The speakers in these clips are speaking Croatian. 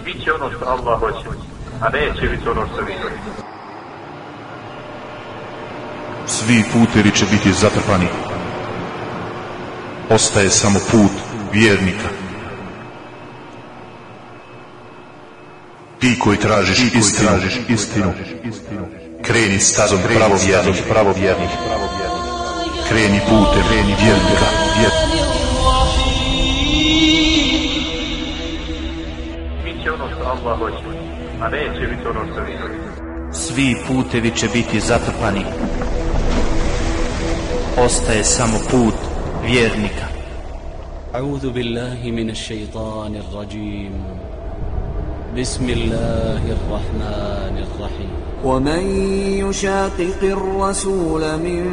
I bit će ono što Allah hoće, a neće biti ono što vi hoćete. Svi putevi će biti zatrpani. Ostaje samo put vjernika. Ti koji tražiš istinu, tražiš istinu, kreni stazom pravovjernih, pravovjernih, kreni putem, kreni vjernika, vjernika. Bit će ono što Allah hoće, a neće biti ono što vi. Svi putevi će biti zatrpani. Ostaje samo put vjernika. أعوذ بالله من الشيطان الرجيم بسم الله الرحمن الرحيم ومن يشاقق الرسول من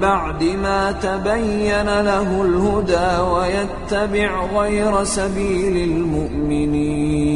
بعد ما تبين له الهدى ويتبع غير سبيل المؤمنين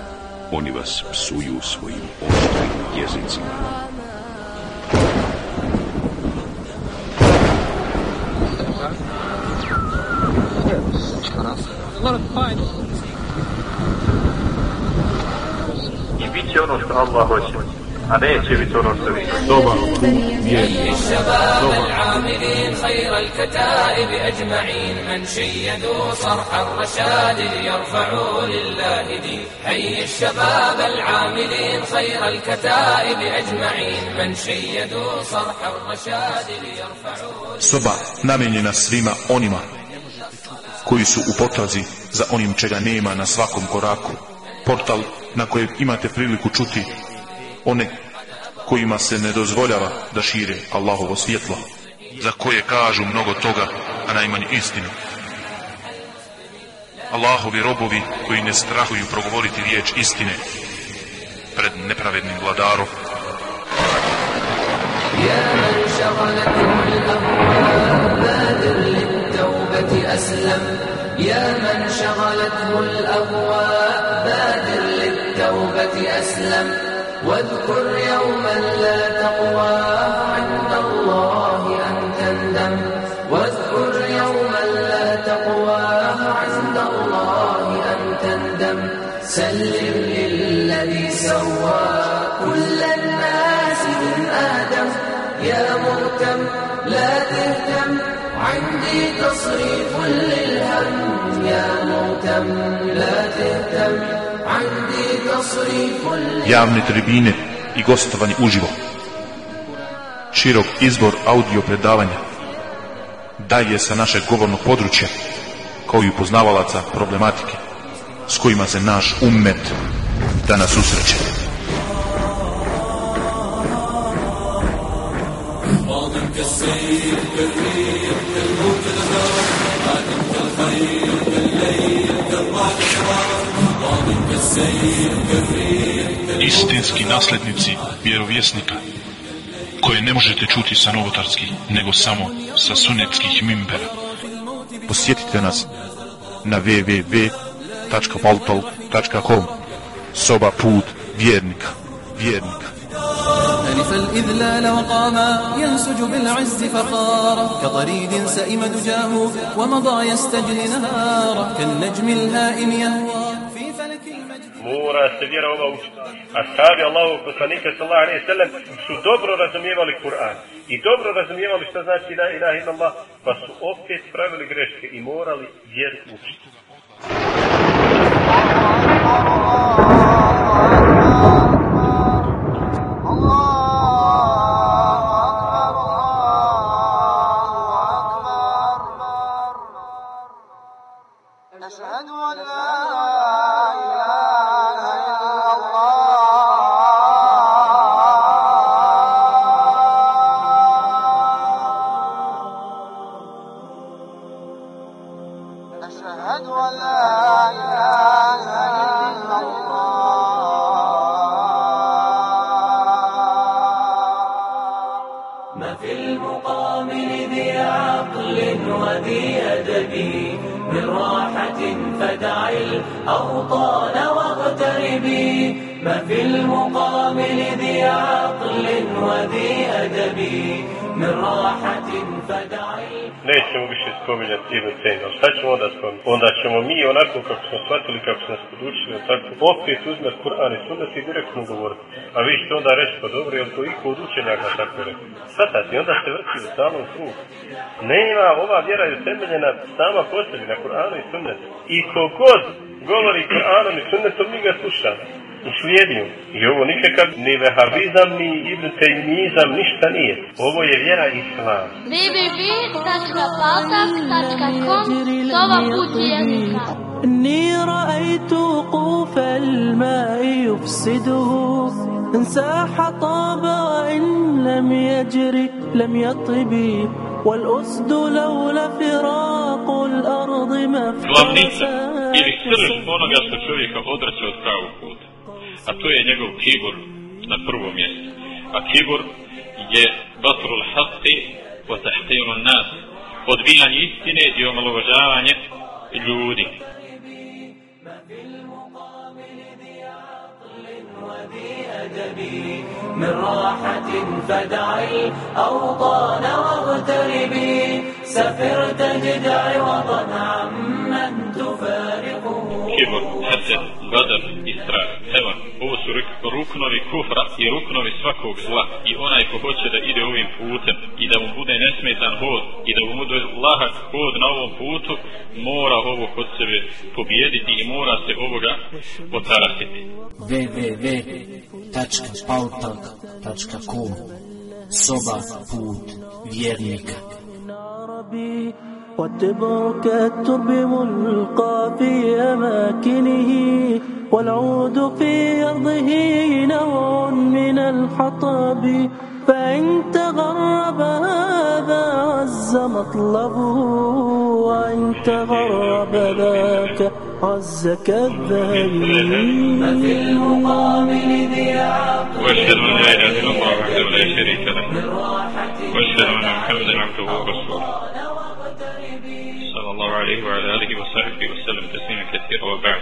vas psuju svojim oštrim jezicima. I bit će ono što Allah hoće, a neće biti ono što vi hoćete. Dobar put vjernika. الشباب العاملين خير الكتائب أجمعين من شيدوا صرح الرشاد ليرفعوا لله دين حي الشباب العاملين خير الكتائب أجمعين من شيدوا صرح الرشاد ليرفعوا Soba namijenjena svima onima koji su u potrazi za onim čega nema na svakom koraku. Portal na kojem imate priliku čuti one kojima se ne dozvoljava da šire Allahovo svjetlo, za koje kažu mnogo toga, a najmanje istinu. Allahovi robovi koji ne strahuju progovoriti riječ istine pred nepravednim vladarom. يا من شغلته الأهواء بادر للتوبة أسلم واذكر يوما لا تقوى عند الله أن تندم. واذكر يوما لا تقوى عند الله أن تندم. سلم للذي سوى كل الناس من آدم. يا مهتم لا تهتم عندي تصريف للهم. يا مهتم لا تهتم. Javne tribine i gostovanje uživo. Širok izbor audio predavanja dalje sa našeg govornog područja kao i upoznavalaca problematike s kojima se naš ummet danas susreće. Istinski naslednici vjerovjesnika koje ne možete čuti sa novotarskih, nego samo sa sunetskih mimbera. Posjetite nas na www.paltal.com Soba put vjernika, vjernika. ألف الإذلال وقاما ينسج بالعز فخارا كطريد سئم دجاه ومضى يستجري نهارا كالنجم الهائم يهوى في فلك المجد mora se vjera ova učiti. Ashabi Allahu poslanika sallallahu alejhi ve sellem su dobro razumijevali Kur'an i dobro razumijevali šta znači la ilaha illallah, pa su opet pravili greške i morali vjeru učiti. وذي أدب من راحة فدع الأوطان واغتربي ما في المقابل ذي عقل وذي أدب من راحة فدع nećemo više spominjati Ibn Taymiya. Šta ćemo onda spominjati? Onda ćemo mi onako kako smo shvatili, kako smo nas podučili, tako opet uzmet Kur'an i sunnet i direktno govoriti. A vi ćete onda reći, pa dobro, je li to iko od učenjaka tako rekao? Svatate, onda se vrti u samom krugu. Nema, ova vjera je utemeljena sama po sebi na Kur'anu i sunnetu. I kogod govori Kur'anom i sunnetom, mi ga slušamo i slijediju. I ovo nikakav ni vehabizam, ni ibn tejmizam, ništa nije. Ovo je vjera Islam. www.paltak.com Sova put vjernika إني رأيت وقوف الماء يفسده إن ساح طاب وإن لم يجري لم يطب والأسد لولا فراق الأرض ما Glavnica ili srž onoga što čovjeka odraća od pravog puta. A to je njegov kibur na prvom mjestu. A kibur je batrul haqi wa nas. Odbijanje istine i omalovažavanje ljudi. من راحة فدع الأوطان واغتربي سفر تجد عوضا عمن تفارقه Kibur, hased, gadar i strah. Evo, ovo su ruk- ruknovi kufra i ruknovi svakog zla. I onaj ko hoće da ide ovim putem i da mu bude nesmetan hod i da mu bude lahak hod na ovom putu, mora ovo kod sebe pobijediti i mora se ovoga potarasiti. www.pautalk.com Soba put vjernika والتبر كالترب ملقى في أماكنه والعود في أرضه نوع من الحطب فإن تغرب هذا عز مطلبه وإن تغرب ذاك عز كالذهب ما في المقابل ذي عقل واشهد ان لا اله الا الله وحده لا شريك له واشهد ان محمدا عبده ورسوله صلى الله عليه وعلى اله وصحبه وسلم تسليما كثيرا وبعد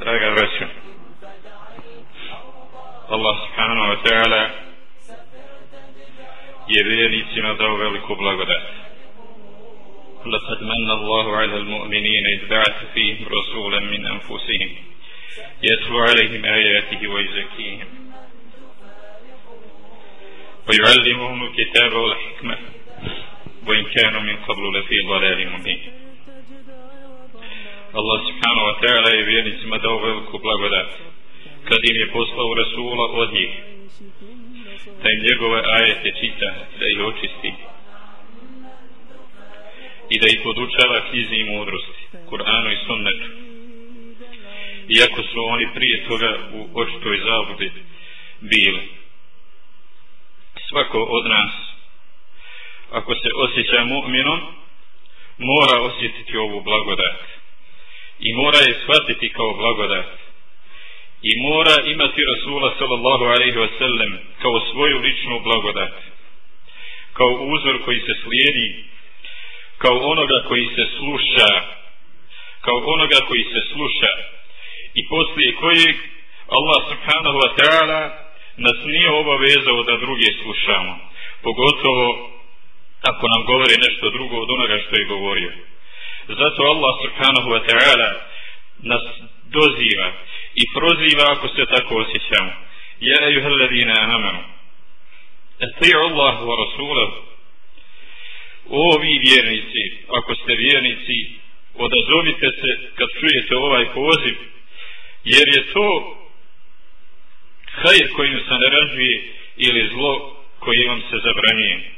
Draga braćo, Allah subhanahu wa ta'ala je vjernicima dao veliku blagodat. لقد من الله على المؤمنين إذ بعث فيهم رسولا من أنفسهم يتلو عليهم آياته ويزكيهم ويعلمهم الكتاب والحكمة وإن كانوا من قبل لفي ضلال مبين subhanahu wa ta'ala je vjernicima dao veliku blagodat kad im je poslao Rasula od njih da im njegove ajete čita, da ih očisti i da ih podučava knjizi i mudrosti, Kur'anu i sunnetu. Iako su oni prije toga u očitoj zabludi bili. Svako od nas, ako se osjeća mu'minom, mora osjetiti ovu blagodat. I mora je shvatiti kao blagodat. I mora imati Rasula sallallahu alaihi wa sallam kao svoju ličnu blagodat. Kao uzor koji se slijedi kao onoga koji se sluša, kao onoga koji se sluša i poslije kojeg Allah subhanahu wa ta'ala nas nije obavezao da druge slušamo, pogotovo ako nam govori nešto drugo od onoga što je govorio. Zato Allah subhanahu wa ta'ala nas doziva i proziva ako se tako osjećamo. Ja ejuhalladina amanu. Ati'u Allah wa rasulahu o vi vjernici, ako ste vjernici, odazovite se kad čujete ovaj poziv, jer je to hajr kojim se naražuje ili zlo koje vam se zabranjuje.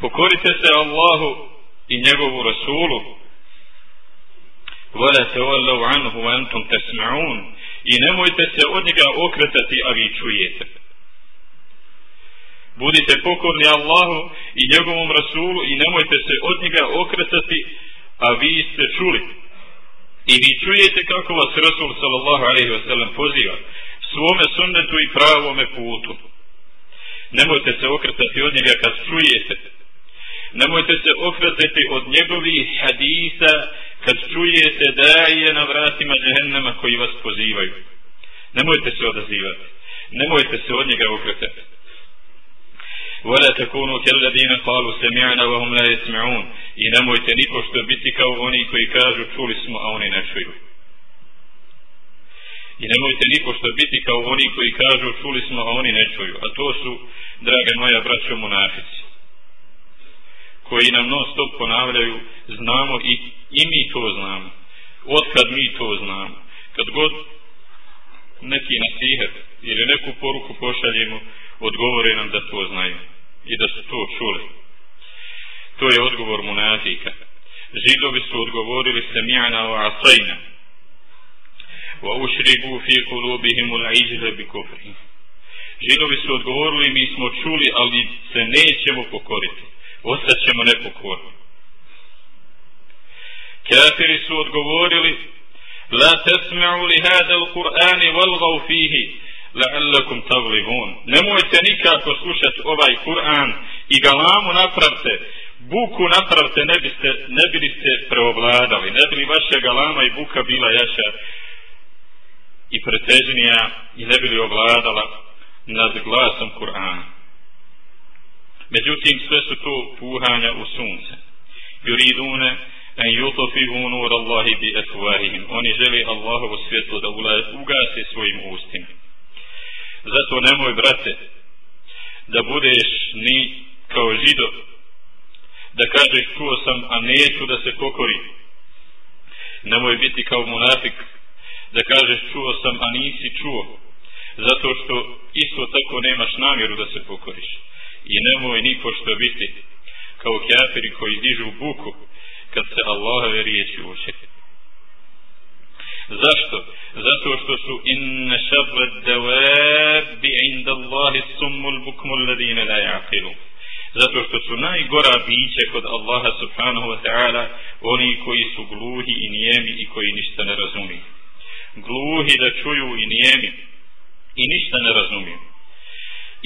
Pokorite se Allahu i njegovu Rasulu, Vola se anhu antum tesma'un. I nemojte se od njega okretati, a vi čujete. Budite pokorni Allahu i njegovom Rasulu i nemojte se od njega okretati, a vi ste čuli. I vi čujete kako vas Rasul sallallahu alaihi wasallam poziva svome sunnetu i pravome putu. Nemojte se okretati od njega kad čujete. Nemojte se okretati od njegovih hadisa kad čujete da je na vratima džehennema koji vas pozivaju. Nemojte se odazivati. Nemojte se od njega okretati. ولا تكونوا كالذين قالوا سمعنا وهم لا يسمعون i nemojte nipošto biti kao oni koji kažu čuli smo a oni ne čuju i nemojte nipošto biti kao oni koji kažu čuli smo a oni ne čuju a to su drage moja braćo monafici koji nam non stop ponavljaju znamo i, i mi to znamo otkad mi to znamo kad god neki nasihet ili neku poruku pošaljemo odgovore nam da to znaju i da su to čuli. To je odgovor munafika. Židovi su odgovorili se mijana o asajna. Wa ušribu fi kulubihim ul bi. Židovi su odgovorili mi smo čuli ali se nećemo pokoriti. Ostaćemo nepokorni. Kafiri su odgovorili La tesma'u li hada l-Qur'ani walgav fihi la'allakum taglibun. Nemojte nikako slušati ovaj Kur'an i galamu napravte, buku napravte, ne biste, ne biste preovladali, ne bi li vaša galama i buka bila jaša i pretežnija i ne bi li ovladala nad glasom Kur'ana. Međutim, sve su to puhanja u sunce. Juridune en yutofihu nur Allahi bi efvahihim. Oni želi Allahovo svjetlo da ugase svojim ustima. Zato nemoj, brate, da budeš ni kao žido, da kažeš čuo sam, a neću da se pokori. Nemoj biti kao munafik, da kažeš čuo sam, a nisi čuo. Zato što isto tako nemaš namjeru da se pokoriš. I nemoj ni pošto biti kao kjafiri koji dižu buku kad se Allahove riječi uče. Zašto? Zato što su inne šarre devabi inda Allahi summul bukmul ladine la jaqilu. Zato što su najgora biće kod Allaha subhanahu wa ta'ala oni koji su gluhi i nijemi i koji ništa ne razumiju. Gluhi da čuju i nijemi i ništa ne razumiju.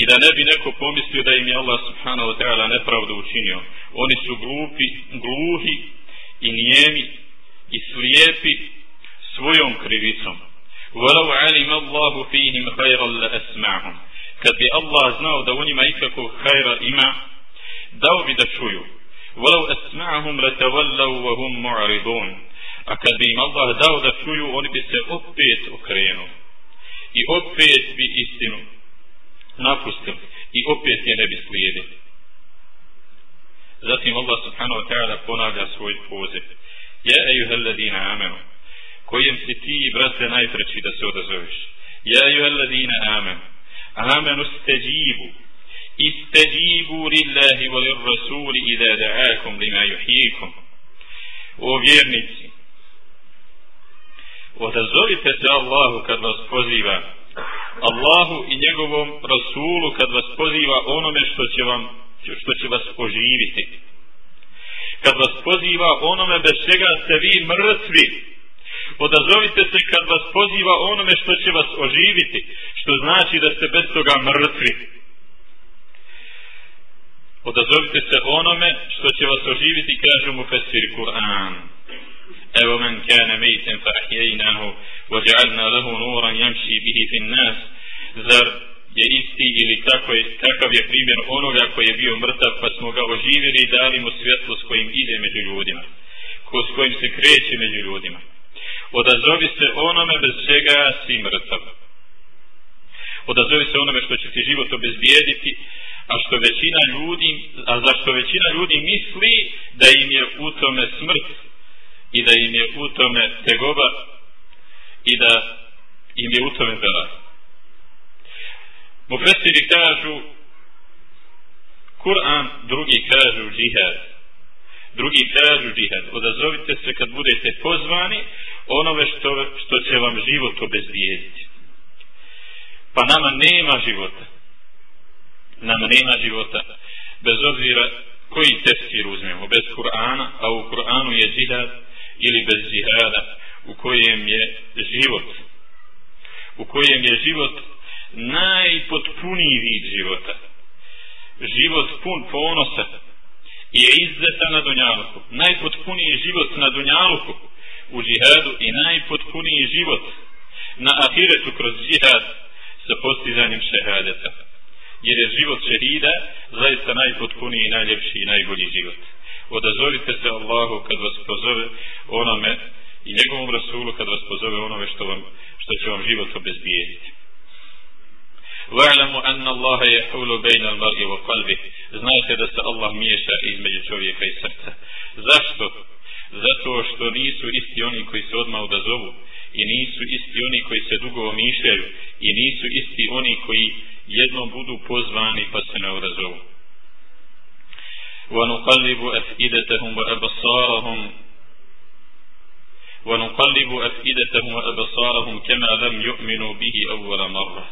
I da ne bi neko pomislio da im je Allah subhanahu wa ta'ala nepravdu učinio. Oni su glupi, gluhi i nijemi i slijepi svojom krivicom. Alim Allahu fihim khayran la asma'hum. Kad bi Allah znao da u njima ikako khayra ima, dao bi da čuju. Asma'hum latawallaw wa hum mu'ridun. A kad bi im Allah dao da čuju, oni bi se opet okrenuli. I opet bi istinu napustili. I opet je ne bi slijedili. Zatim Allah subhanahu wa ta'ala ponavlja svoj poziv. Ja ejuhel ladina amenu kojem si ti, brate, najpreći da se odazoveš. Ja ju alladina amen. Amenu steđibu. Isteđibu lillahi wa lir rasuli ida da'akum lima juhijikum. O vjernici, odazovite se Allahu kad vas poziva. Allahu i njegovom rasulu kad vas poziva onome što će vam što će vas oživiti. Kad vas poziva onome bez čega ste vi mrtvi, odazovite se kad vas poziva onome što će vas oživiti, što znači da ste bez toga mrtvi. Odazovite se onome što će vas oživiti, kaže mu Fesir Kur'an. Kane mejten fa ahjejnahu, vođa'alna lehu nuran jamši bihi fin nas, zar je isti ili tako je, takav je primjer onoga koji je bio mrtav pa smo ga oživili i dali mu svjetlo s kojim ide među ljudima, ko s kojim se kreće među ljudima odazovi se onome bez čega si mrtav. Odazovi se onome što će ti život obezbijediti, a što većina ljudi, a zašto većina ljudi misli da im je u tome smrt i da im je u tome tegoba i da im je u tome bela. Mufesiri kažu Kur'an, drugi kažu džihad. Drugi kažu džihad. Odazovite se kad budete pozvani, onome što, što će vam život obezbijediti. Pa nama nema života. Nama nema života. Bez obzira koji tefsir uzmemo. Bez Kur'ana, a u Kur'anu je džihad ili bez džihada u kojem je život. U kojem je život najpotpuniji vid života. Život pun ponosa i izzeta na Dunjaluku. Najpotpuniji život na Dunjaluku u džihadu i najpotpuniji život na ahiretu kroz džihad sa postizanjem šehadeta. Jer je život šehida zaista najpotpuniji najljepši i najbolji život. Odazovite se Allahu kad vas pozove onome i njegovom Rasulu kad vas pozove onome što, vam, što će vam život obezbijediti. Anna Allaha yahulu bayna al-mar'i wa qalbi. Znajte da se Allah miješa između čovjeka i srca. Zašto? Zato što nisu isti oni koji se odmah odazovu i nisu isti oni koji se dugo omišljaju i nisu isti oni koji jednom budu pozvani pa se ne odazovu. ونقلب أفئدتهم وأبصارهم ونقلب أفئدتهم وأبصارهم كما لم يؤمنوا به أول مرة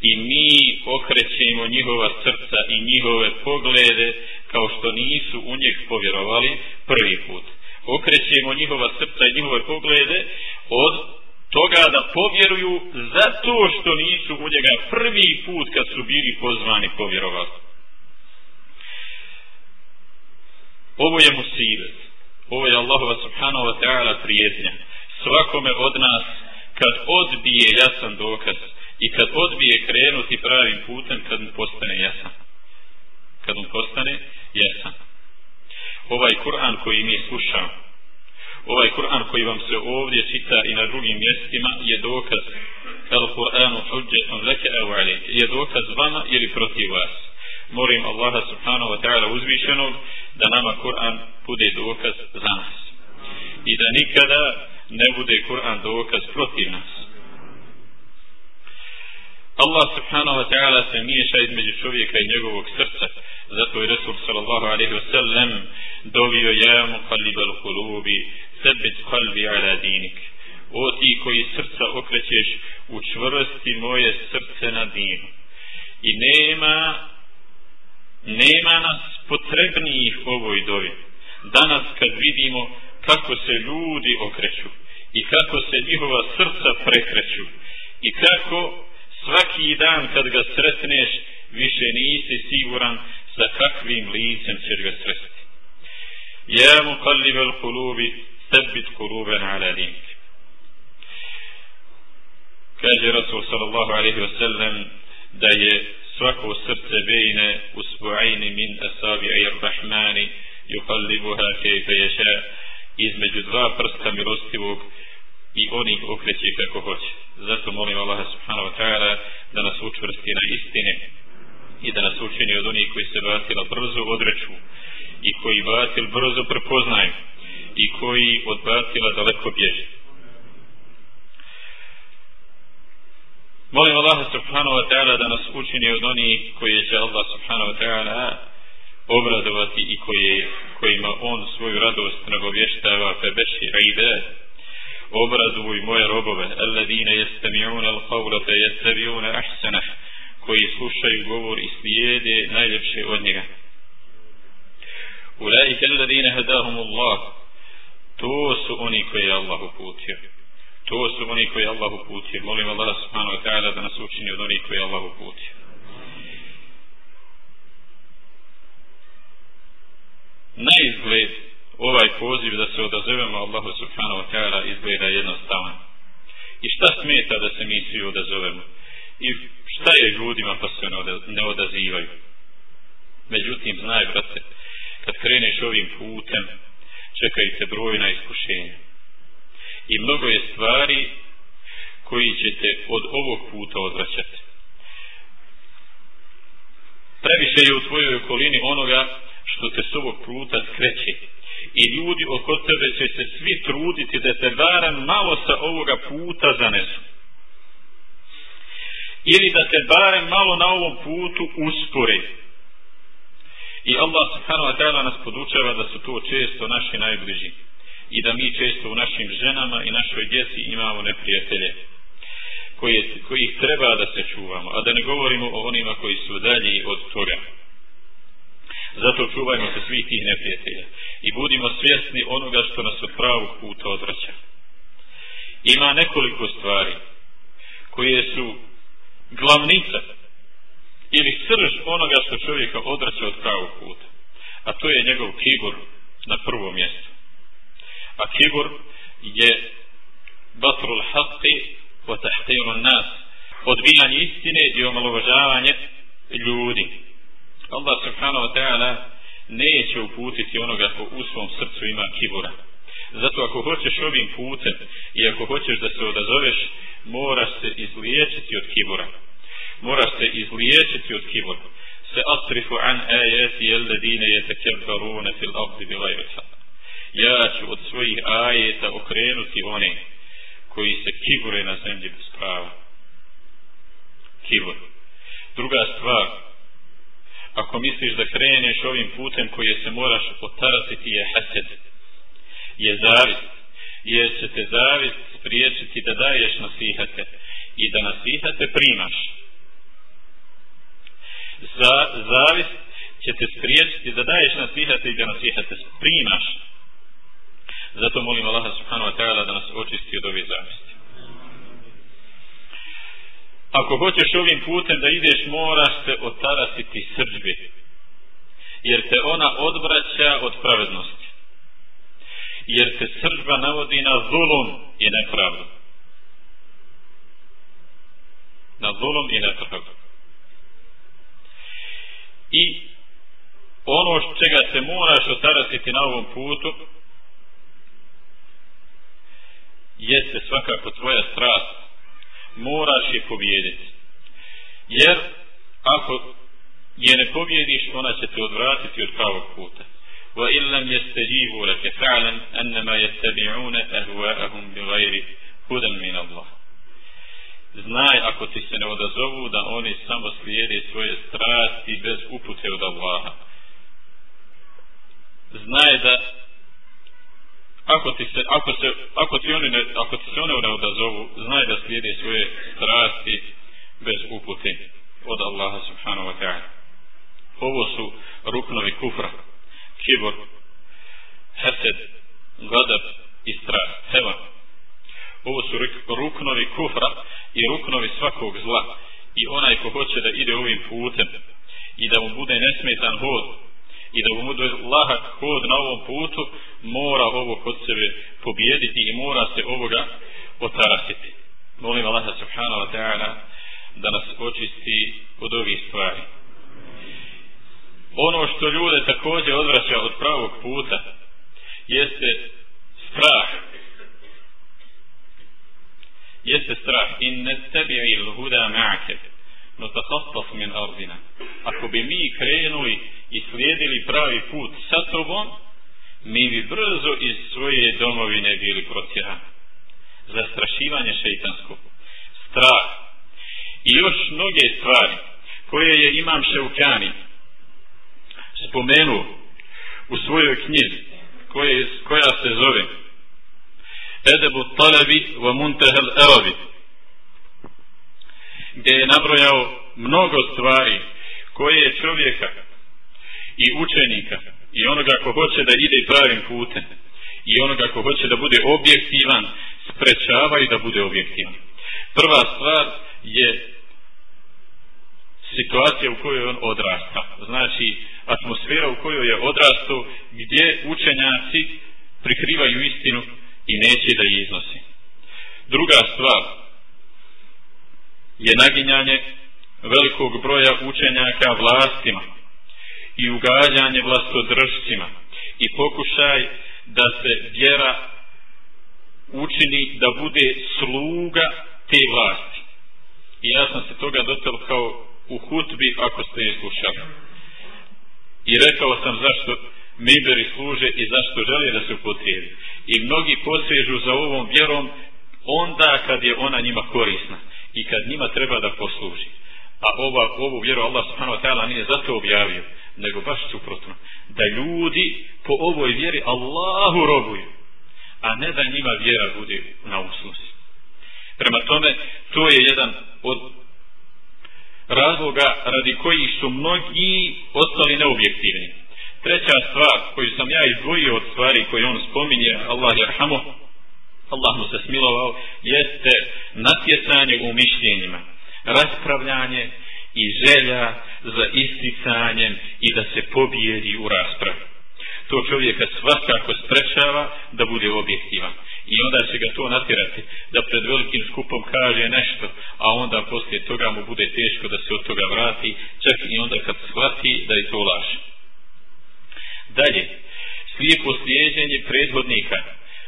i mi okrećemo njihova srca i njihove poglede kao što nisu u njeg povjerovali prvi put. Okrećemo njihova srca i njihove poglede od toga da povjeruju zato što nisu u njega prvi put kad su bili pozvani povjerovali. Ovo je musibet. Ovo je Allahova subhanahu wa ta'ala prijetnja. Svakome od nas kad odbije jasan dokaz i kad odbije krenuti pravim putem kad mu postane jasan. Kad mu postane jasan. Ovaj Kur'an koji mi slušamo, ovaj Kur'an koji vam se ovdje čita i na drugim mjestima je dokaz al Kur'anu hujjatun je dokaz vama ili protiv vas molim Allaha subhanahu wa ta'ala uzvišenog da nama Kur'an bude dokaz za nas i da nikada ne bude Kur'an dokaz protiv nas Allah subhanahu wa ta'ala se miješa između čovjeka i njegovog srca. Zato je Resul sallallahu alaihi wa sallam dovio ja mu kalibal kulubi, sebit kalbi ala dinik. O ti koji srca okrećeš, učvrsti moje srce na dinu. I nema, nema nas potrebnijih ovoj dovi. Danas kad vidimo kako se ljudi okreću i kako se njihova srca prekreću i kako svaki dan kad ga sretneš više nisi siguran sa kakvim licem ćeš ga sresti ja mu kallivel kulubi sebit kuluben ala dink kaže Rasul sallallahu alaihi wasallam da je svako srce bejne usbu'ajni min asabi'i rahmani yukallibuha kejfe ješa između dva prsta milostivog i oni okreće kako hoće. Zato molim Allaha subhanahu wa ta'ala da nas učvrsti na istine i da nas učini od onih koji se batila brzo odreću i koji batil brzo prepoznaju i koji od batila daleko bježe. Molim Allaha subhanahu wa ta'ala da nas učini od onih koji će Allah subhanahu wa ta'ala obradovati i koji, kojima on svoju radost nagovještava fe beši ibe obrazuj moje robove alladine jestemi'una al-qawla fe jestemi'una ahsanah koji slušaju govor i slijede najljepše od njega. Ulaike alladine hadahum Allah to su oni koji je Allah uputio to su oni koji je Allah uputio molim Allah subhanahu wa ta'ala da nas učini od onih koji je Allah uputio na izgled ovaj poziv da se odazovemo Allahu subhanahu wa ta'ala izgleda jednostavan. I šta smeta da se mi svi odazovemo? I šta je ljudima pa se ne odazivaju? Međutim, znaj, brate, kad kreneš ovim putem, čekajte brojna iskušenja. I mnogo je stvari koji ćete od ovog puta odvraćati. Previše je u tvojoj okolini onoga što te s ovog puta skreće i ljudi oko tebe će se svi truditi da te barem malo sa ovoga puta zanesu. Ili da te barem malo na ovom putu uspore. I Allah subhanahu wa ta'ala nas podučava da su to često naši najbliži. I da mi često u našim ženama i našoj djeci imamo neprijatelje koje, kojih treba da se čuvamo. A da ne govorimo o onima koji su dalji od toga. Zato čuvajmo se svih tih neprijatelja i budimo svjesni onoga što nas od pravog puta odvraća. Ima nekoliko stvari koje su glavnica ili srž onoga što čovjeka odvraća od pravog puta. A to je njegov kibur na prvom mjestu. A kibur je batrul haqqi wa tahqiru nas odbijanje istine i omalovažavanje ljudi. Allah subhanahu wa ta'ala neće uputiti onoga ko u svom srcu ima kibura. Zato ako hoćeš ovim putem i ako hoćeš da se odazoveš, moraš se izliječiti od kibura. Moraš se izliječiti od kibura. Se asrifu an ajati jelladine jetekebbarune fil abdi bilajri Ja ću od svojih ajeta okrenuti one koji se kibure na zemlji bez prava. Kibur. Druga stvar, ako misliš da kreneš ovim putem koji se moraš otarasiti je hased, je zavist, jer će te zavist spriječiti da daješ nasihate i da nasihate primaš. Za, zavist će te spriječiti da daješ nasihate i da nasihate primaš. Zato molim Allaha subhanahu wa ta'ala da nas očisti od ove zavisti. Ako hoćeš ovim putem da ideš, moraš se otarasiti srđbi. Jer te ona odvraća od pravednosti. Jer te srđba navodi na zulum i nepravdu. Na zulum i nepravdu. I ono čega se moraš otarasiti na ovom putu jeste svakako tvoja strast moraš je pobijediti. Jer ako je ne pobjediš, ona će te odvratiti od pravog puta. Wa illam yastajibu laka fa'lam annama yattabi'una ahwa'ahum bighayri hudan min Allah. Znaj ako ti se ne odazovu da oni samo slijede svoje strasti bez upute od Allaha. Znaj da ako ti se, ako se, ako ti oni ne, ako ti se one ne odazovu, znaj da slijede svoje strasti bez upute od Allaha subhanahu wa ta'ala. Ovo su ruknovi kufra, kibor, hesed, gadab i strast, heva. Ovo su ruknovi kufra i ruknovi svakog zla. I onaj ko hoće da ide ovim putem i da mu bude nesmetan hod i da bude lahak hod na ovom putu, mora ovo kod sebe pobijediti i mora se ovoga otarasiti. Molim Allah subhanahu wa ta'ala da nas očisti od ovih stvari. Ono što ljude također odvraća od pravog puta jeste strah. Jeste strah. In ne tebi'i l'huda ma'ake no takastaf min ardina. Ako bi mi krenuli i slijedili pravi put sa mi bi brzo iz svoje domovine bili protjerani. Zastrašivanje šeitanskog. Strah. I još mnoge stvari koje je Imam Šeukani spomenuo u svojoj knjizi koja se zove Edebu Talabi wa Muntahel Erabi gdje je nabrojao mnogo stvari koje čovjeka i učenika i onoga ko hoće da ide pravim putem i onoga ko hoće da bude objektivan sprečava i da bude objektivan. Prva stvar je situacija u kojoj on odrasta. Znači, atmosfera u kojoj je odrastao gdje učenjaci prikrivaju istinu i neće da je iznosi. Druga stvar je naginjanje velikog broja učenjaka vlastima i ugađanje vlastodržcima i pokušaj da se vjera učini da bude sluga te vlasti. I ja sam se toga dotel kao u hutbi ako ste je slušali. I rekao sam zašto miberi služe i zašto žele da se upotrijebi. I mnogi posežu za ovom vjerom onda kad je ona njima korisna i kad njima treba da posluži. A ova, ovu vjeru Allah subhanahu wa nije zato objavio, nego baš suprotno. Da ljudi po ovoj vjeri Allahu robuju, a ne da njima vjera bude na usluzi. Prema tome, to je jedan od razloga radi kojih su mnogi ostali neobjektivni. Treća stvar koju sam ja izdvojio od stvari koje on spominje, Allah je rahamo, Allah mu se smilovao, jeste natjecanje u mišljenjima, raspravljanje i želja za isticanjem i da se pobijedi u raspravi. To čovjeka svakako sprečava da bude objektivan. I onda će ga to natjerati da pred velikim skupom kaže nešto, a onda poslije toga mu bude teško da se od toga vrati, čak i onda kad shvati da je to laž. Dalje, slijepo slijeđenje prethodnika,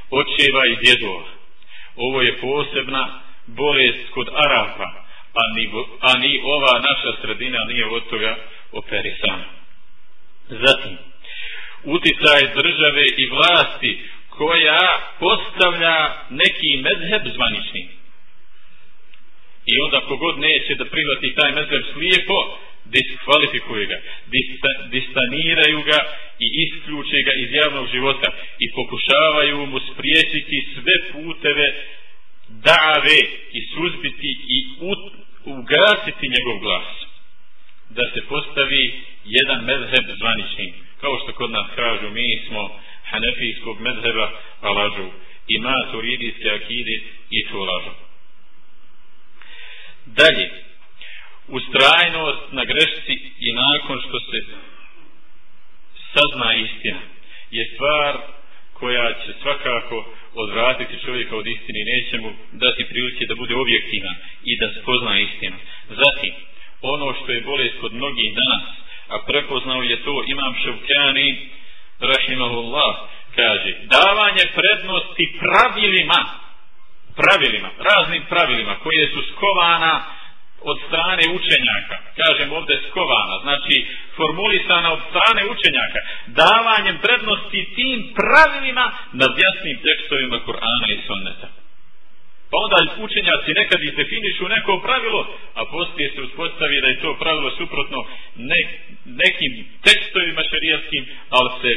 očeva i djedova. Ovo je posebna bolest kod Arapa, a ni, a ni ova naša sredina nije od toga operisana. Zatim, uticaj države i vlasti koja postavlja neki medheb zvanični. I onda kogod neće da prihvati taj medheb slijepo, diskvalifikuje ga, distaniraju ga i isključe ga iz javnog života i pokušavaju mu spriječiti sve puteve dave i suzbiti i ugasiti njegov glas. Da se postavi jedan medheb zvanični. Kao što kod nas kažu, mi smo hanefijskog medheba, a. I maturidijske akide i to lažu. Dalje, ustrajnost na grešci i nakon što se sazna istina je stvar koja će svakako odvratiti čovjeka od istine i neće mu dati prilike da bude objektivan i da spozna istinu. Zatim, ono što je bolest kod mnogih danas, a prepoznao je to imam Ševkjani, rahimahullah, kaže, davanje prednosti pravilima, pravilima, raznim pravilima koje su skovana od strane učenjaka, kažem ovdje skovana, znači formulisana od strane učenjaka, davanjem prednosti tim pravilima nad jasnim tekstovima Kur'ana i Sunneta. Pa onda učenjaci nekad ih definišu neko pravilo, a poslije se uspostavi da je to pravilo suprotno ne, nekim tekstovima šarijatskim, ali se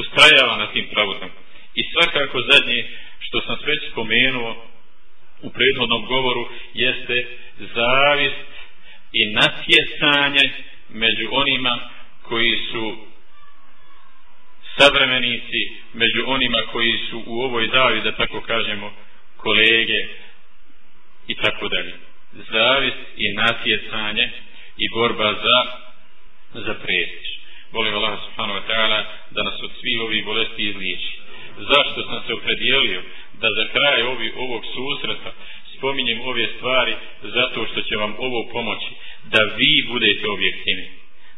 ustrajava na tim pravilima. I svakako zadnje što sam već spomenuo u prethodnom govoru jeste zavist i natjecanje među onima koji su savremenici, među onima koji su u ovoj davi, da tako kažemo, kolege i tako dalje. Zavist i natjecanje i borba za, za prestiž. Volim Allah subhanahu wa ta'ala da nas od svih ovih bolesti izliječi. Zašto sam se opredijelio da za kraj ovi, ovog susreta spominjem ove stvari zato što će vam ovo pomoći da vi budete objektivni.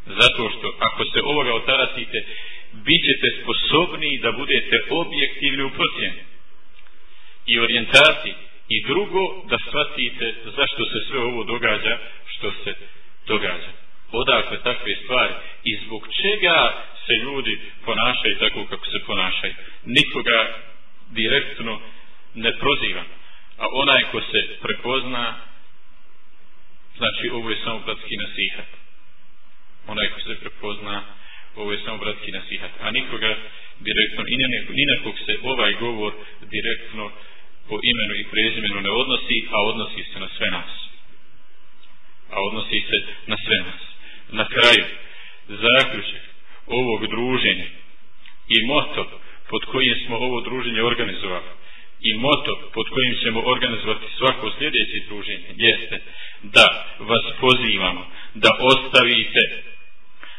Zato što ako se ovoga otarasite, bit ćete sposobni da budete objektivni u procjeni i orijentaciji. I drugo, da shvatite zašto se sve ovo događa što se događa. Odakle takve stvari i zbog čega se ljudi ponašaju tako kako se ponašaju. Nikoga direktno ne prozivam a onaj ko se prepozna znači ovo je samo bratski nasihat. Onaj ko se prepozna ovo je samo bratski nasihat. A nikoga direktno i ni na se ovaj govor direktno po imenu i prezimenu ne odnosi a odnosi se na sve nas. A odnosi se na sve nas. Na kraju zaključak ovog druženja i moto pod kojim smo ovo druženje organizovali. I moto pod kojim ćemo organizovati svako sljedeće druženje jeste da vas pozivamo da ostavite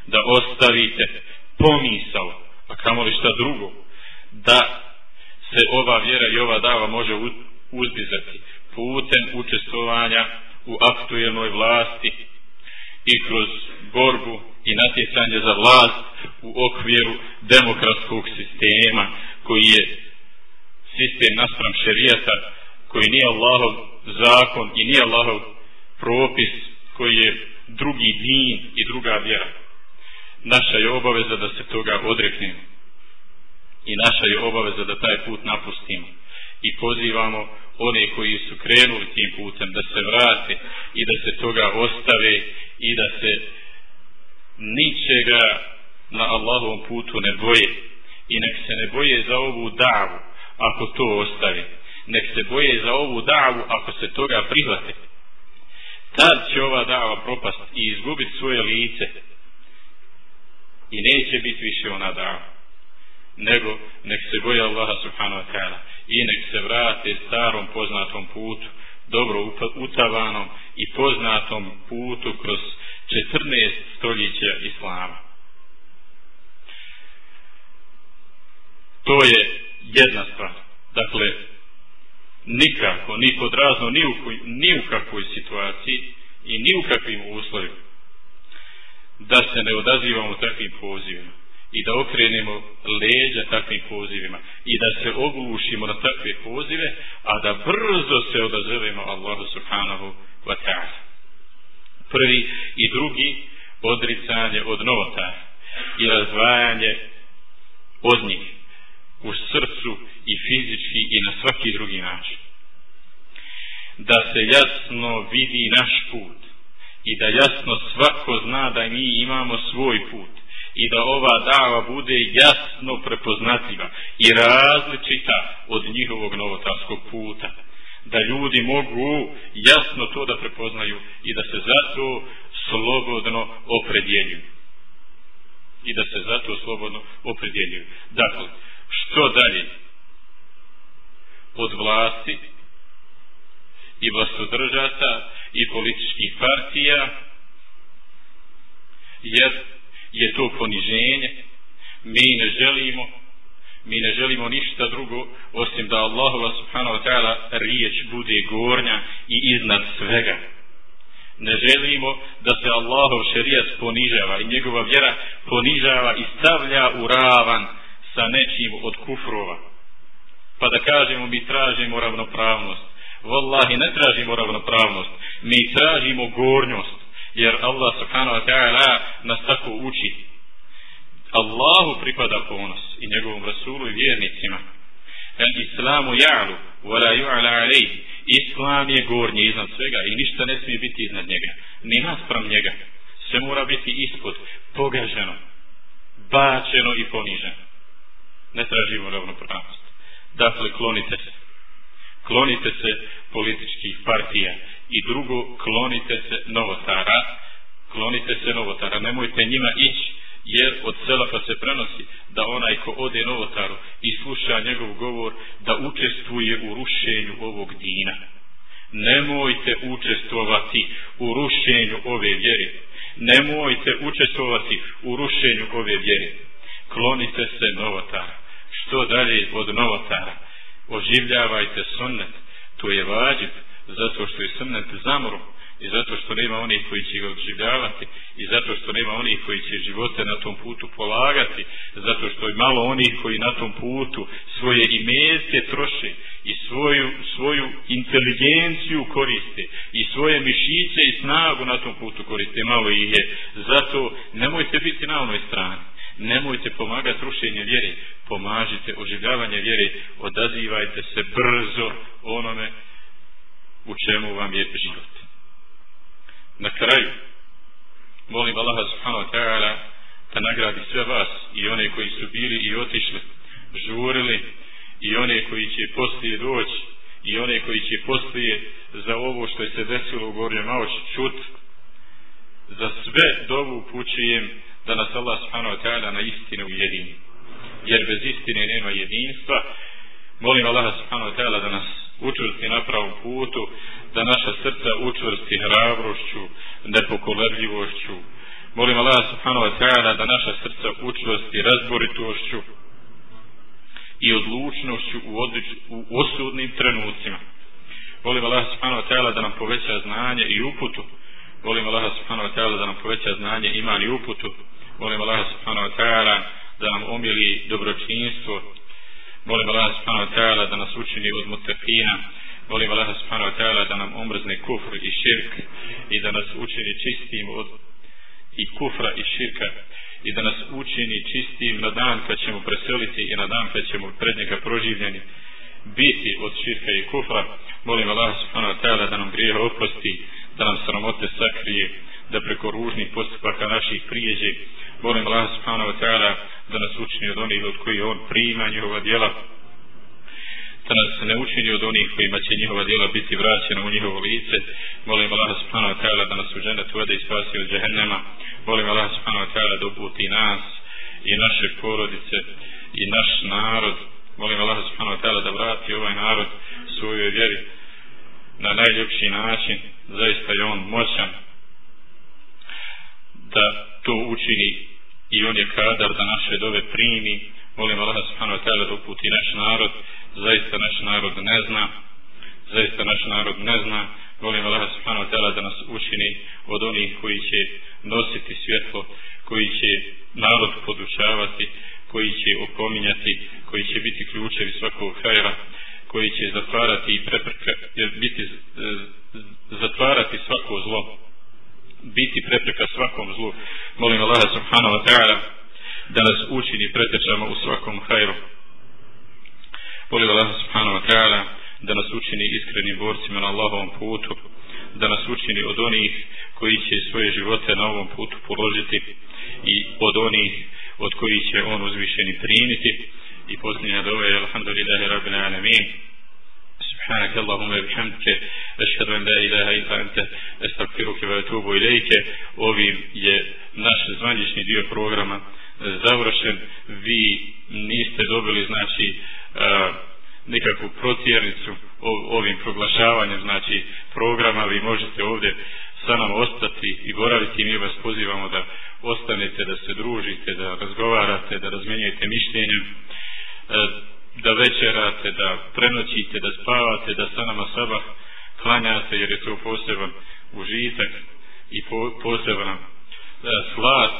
da ostavite pomisao a kamo li šta drugo da se ova vjera i ova dava može uzdizati putem učestvovanja u aktuelnoj vlasti i kroz borbu i natjecanje za vlast u okviru demokratskog sistema koji je sistem naspram šerijata koji nije Allahov zakon i nije Allahov propis koji je drugi din i druga vjera. Naša je obaveza da se toga odreknemo. I naša je obaveza da taj put napustimo. I pozivamo one koji su krenuli tim putem da se vrate i da se toga ostave i da se ničega na Allahovom putu ne boje. I nek se ne boje za ovu davu ako to ostavi. Nek se boje za ovu davu ako se toga prihvate. Tad će ova dava propast i izgubiti svoje lice. I neće biti više ona dava. Nego nek se boje Allaha subhanahu wa ta'ala. I nek se vrate starom poznatom putu, dobro utavanom i poznatom putu kroz 14 stoljeća Islama. To je jedna stvar. Dakle, nikako, ni pod razno, ni u, ni u kakvoj situaciji i ni u kakvim uslovima da se ne odazivamo takvim pozivima i da okrenemo leđa takvim pozivima i da se oglušimo na takve pozive, a da brzo se odazovemo Allahu subhanahu wa ta'ala. Prvi i drugi odricanje od novota i razdvajanje od njih u srcu i fizički i na svaki drugi način. Da se jasno vidi naš put i da jasno svako zna da mi imamo svoj put i da ova dava bude jasno prepoznatljiva i različita od njihovog novotarskog puta. Da ljudi mogu jasno to da prepoznaju i da se zato slobodno opredjeljuju. I da se zato slobodno opredjeljuju. Dakle, što dalje? Od vlasti i vlastodržata i političkih partija, jer je to poniženje. Mi ne želimo, mi ne želimo ništa drugo osim da Allahova subhanahu wa ta'ala riječ bude gornja i iznad svega. Ne želimo da se Allahov šerijat ponižava i njegova vjera ponižava i stavlja u ravan sa nečim od kufrova. Pa da kažemo mi tražimo ravnopravnost. Wallahi ne tražimo ravnopravnost, mi tražimo gornjost jer Allah subhanahu wa ta'ala nas tako uči. Allahu pripada ponos i njegovom rasulu i vjernicima. El islamu ja'lu, wala ju'ala alejhi. Islam je gornji iznad svega i ništa ne smije biti iznad njega. Ni naspram njega. Sve mora biti ispod, pogaženo, bačeno i poniženo. Ne tražimo ravnopravnost. Dakle, klonite se. Klonite se političkih partija i drugo klonite se novotara. Klonite se novotara. Nemojte njima ići jer od selafa se prenosi da onaj ko ode novotaru i sluša njegov govor da učestvuje u rušenju ovog dina. Nemojte učestvovati u rušenju ove vjere. Nemojte učestvovati u rušenju ove vjere. Klonite se novotara. Što dalje od novotara? Oživljavajte sunnet. To je vađiv zato što je sunnet zamro i zato što nema onih koji će ga odživljavati i zato što nema onih koji će živote na tom putu polagati zato što je malo onih koji na tom putu svoje imetke troše i svoju, svoju inteligenciju koriste i svoje mišiće i snagu na tom putu koriste. Malo ih je. Zato nemojte biti na onoj strani. Nemojte pomagati rušenje vjere. Pomažite oživljavanje vjere. Odazivajte se brzo onome čemu vam je život. Na kraju, molim Allaha subhanahu wa ta'ala da nagradi sve vas i one koji su bili i otišli, žurili i one koji će poslije doći i one koji će poslije za ovo što je se desilo u Gornjem Maoči čut za sve dovu upućujem da nas Allah subhanahu wa ta'ala na istinu ujedini. Jer bez istine nema jedinstva. Molim Allaha subhanahu wa ta'ala da nas učvrsti na pravom putu, da naša srca učvrsti hrabrošću, nepokolebljivošću. Molim Allah subhanahu wa ta'ala da naša srca učvrsti razboritošću i odlučnošću u, odlič, u osudnim trenucima. Molim Allah subhanahu wa ta'ala da nam poveća znanje i uputu. Molim Allah subhanahu wa ta'ala da nam poveća znanje, iman i uputu. Molim Allah subhanahu wa ta'ala da nam omili dobročinstvo, Molim Allah subhanahu wa ta'ala da nas učini od mutafina. Molim Allah subhanahu wa ta'ala da nam omrzne kufr i širk i da nas učini čistim od i kufra i širka i da nas učini čistim na dan kad ćemo preseliti i na dan kad ćemo pred njega proživljeni biti od širka i kufra. Molim Allah subhanahu wa ta'ala da nam grijeha oprosti, da nam sramote sakrije, da preko ružnih postupaka naših prijeđe. Molim Allah subhanahu wa ta'ala da nas učini od onih od koji on prima njihova djela da nas ne učini od onih kojima će njihova djela biti vraćena u njihovo lice. Molim Allah subhanahu wa ta'ala da nas u ženet uvede i spasi od džehennema molim Allah subhanahu wa ta'ala da uputi nas i naše porodice i naš narod. Molim Allah subhanahu wa ta'ala da vrati ovaj narod svojoj vjeri na najljepši način. Zaista je on moćan on je kadar da naše dove primi. Molim Allah subhanahu wa ta'ala da uputi naš narod. Zaista naš narod ne zna. Zaista naš narod ne zna. Molim Allah subhanahu wa ta'ala da nas učini od onih koji će nositi svjetlo, koji će narod podučavati, koji će opominjati, koji će biti ključevi svakog hajra, koji će zatvarati i prepreka, biti, zatvarati svako zlo, biti prepreka svakom zlu. Molim Allah subhanahu wa ta'ala da nas učini pretečama u svakom hajru. Molim Allah subhanahu wa ta'ala da nas učini iskrenim borcima na Allahovom putu, da nas učini od onih koji će svoje živote na ovom putu položiti i od onih od kojih će on uzvišeni primiti i posljednja dova je alhamdulillahi rabbil alamin سبحانك اللهم وبحمدك أشهد أن لا إله إلا أنت أستغفرك وأتوب إليك ovim je naš zvanjični dio programa završen vi niste dobili znači uh, nikakvu protjernicu ovim proglašavanjem znači programa vi možete ovdje sa nam ostati i boraviti mi vas pozivamo da ostanete da se družite da razgovarate da razmenjujete mišljenje da večerate da prenoćite da spavate da sa nama sabah klanjate jer je to poseban užitak i po, poseban slad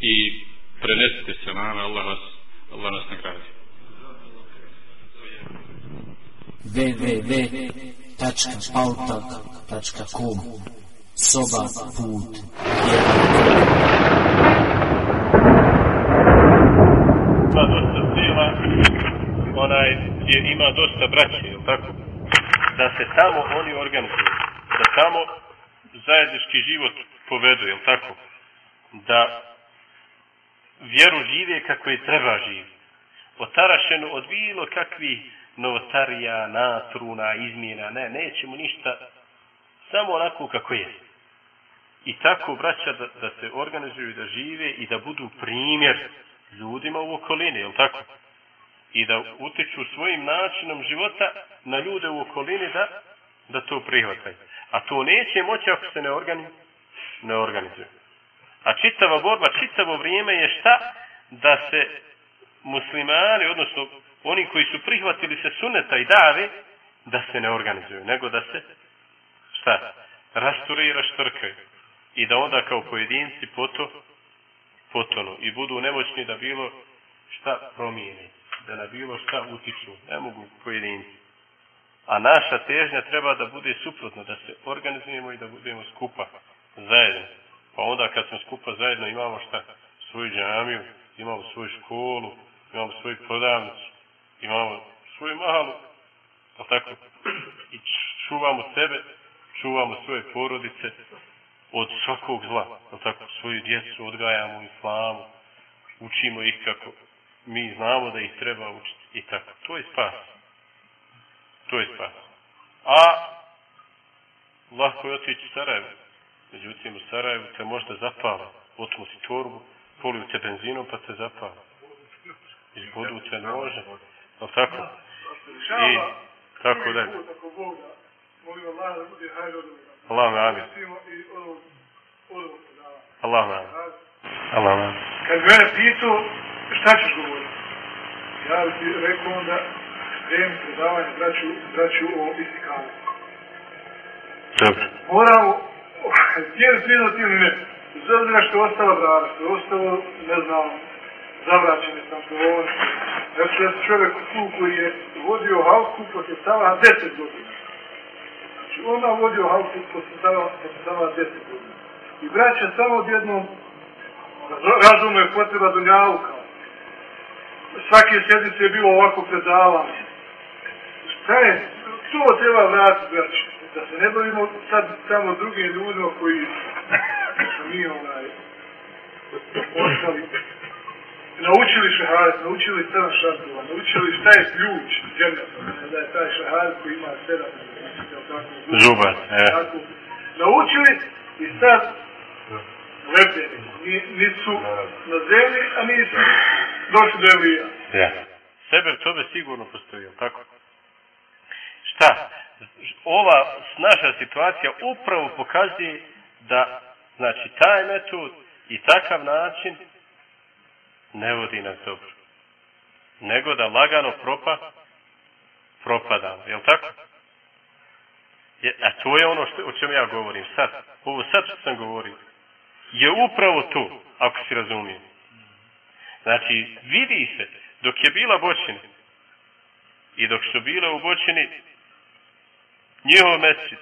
i prenesite se nama Allah vas Allah nas nagradi. www.pautak.com Soba put Ima dosta sila, onaj gdje ima dosta braće, jel tako? Da se tamo oni organizuju, da tamo zajednički život povedu, jel tako? Da vjeru žive kako je treba živjeti. Otarašeno od bilo kakvih novotarija, natruna, izmjena, ne, nećemo ništa, samo onako kako je. I tako braća da, da se organizuju, da žive i da budu primjer ljudima u okolini, jel tako? I da utiču svojim načinom života na ljude u okolini da, da to prihvataju. A to neće moći ako se ne, organi, ne organizuje. A čitava borba, čitavo vrijeme je šta? Da se muslimani, odnosno oni koji su prihvatili se suneta i dave, da se ne organizuju, nego da se šta? Rasture i raštrkaju. I da onda kao pojedinci poto, potonu i budu nemoćni da bilo šta promijene, da na bilo šta utiču. Ne mogu pojedinci. A naša težnja treba da bude suprotno, da se organizujemo i da budemo skupa, zajedno. Pa onda kad smo skupa zajedno imamo šta? Svoju džamiju, imamo svoju školu, imamo svoju prodavnicu, imamo svoju malu, tako, i čuvamo sebe, čuvamo svoje porodice od svakog zla, tako, svoju djecu odgajamo u islamu, učimo ih kako mi znamo da ih treba učiti i tako. To je spas. To je spas. A lahko je otići u Sarajevo. Međutim, u Sarajevu te možda zapala. Otmu ti torbu, poliju te benzinom pa te zapala. Izbodu te nože. No tako? I tako da. Allah me amin. Allah me amin. Allah me amin. Kad bi mene pitao šta ćeš govoriti? Ja bi rekao onda sprem predavanje braću, braću o istikalu. Dobro. Moramo, jer priznati ili ne, bez obzira što je ostala brana, što je ostalo, ne znam, zavraćene sam to ovo. Znači, ja sam čovjek tu koji je vodio halku posle Salaha deset godina. Ona vodio posle Salaha, posle Salaha deset godina. I braća samo odjednom razumu je potreba Dunjaluka. Svake sjednice je bilo ovako predavanje. Šta je? To treba vratiti. Da se ne bavimo sad samo drugim ljudima koji su mi onaj ostali naučili šehadet, naučili sedam šartova, naučili šta je ključ džemljata, da je taj šehadet koji ima sedam Zuba, e. Tako, naučili i sad lepljeni. Nisu na zemlji, a nisu došli do Elija. Ja. Sebe tome sigurno postoji, tako? Šta? Ova naša situacija upravo pokazuje da, znači, taj metod I takav način ne vodi nas dobro. Nego da lagano propa, propadamo. Jel tako? Je, a to je ono što, o čemu ja govorim sad. Ovo sad što sam govorio. Je upravo to, ako si razumijem. Znači, vidi se, dok je bila bočina i dok su bile u bočini njihov mesčit,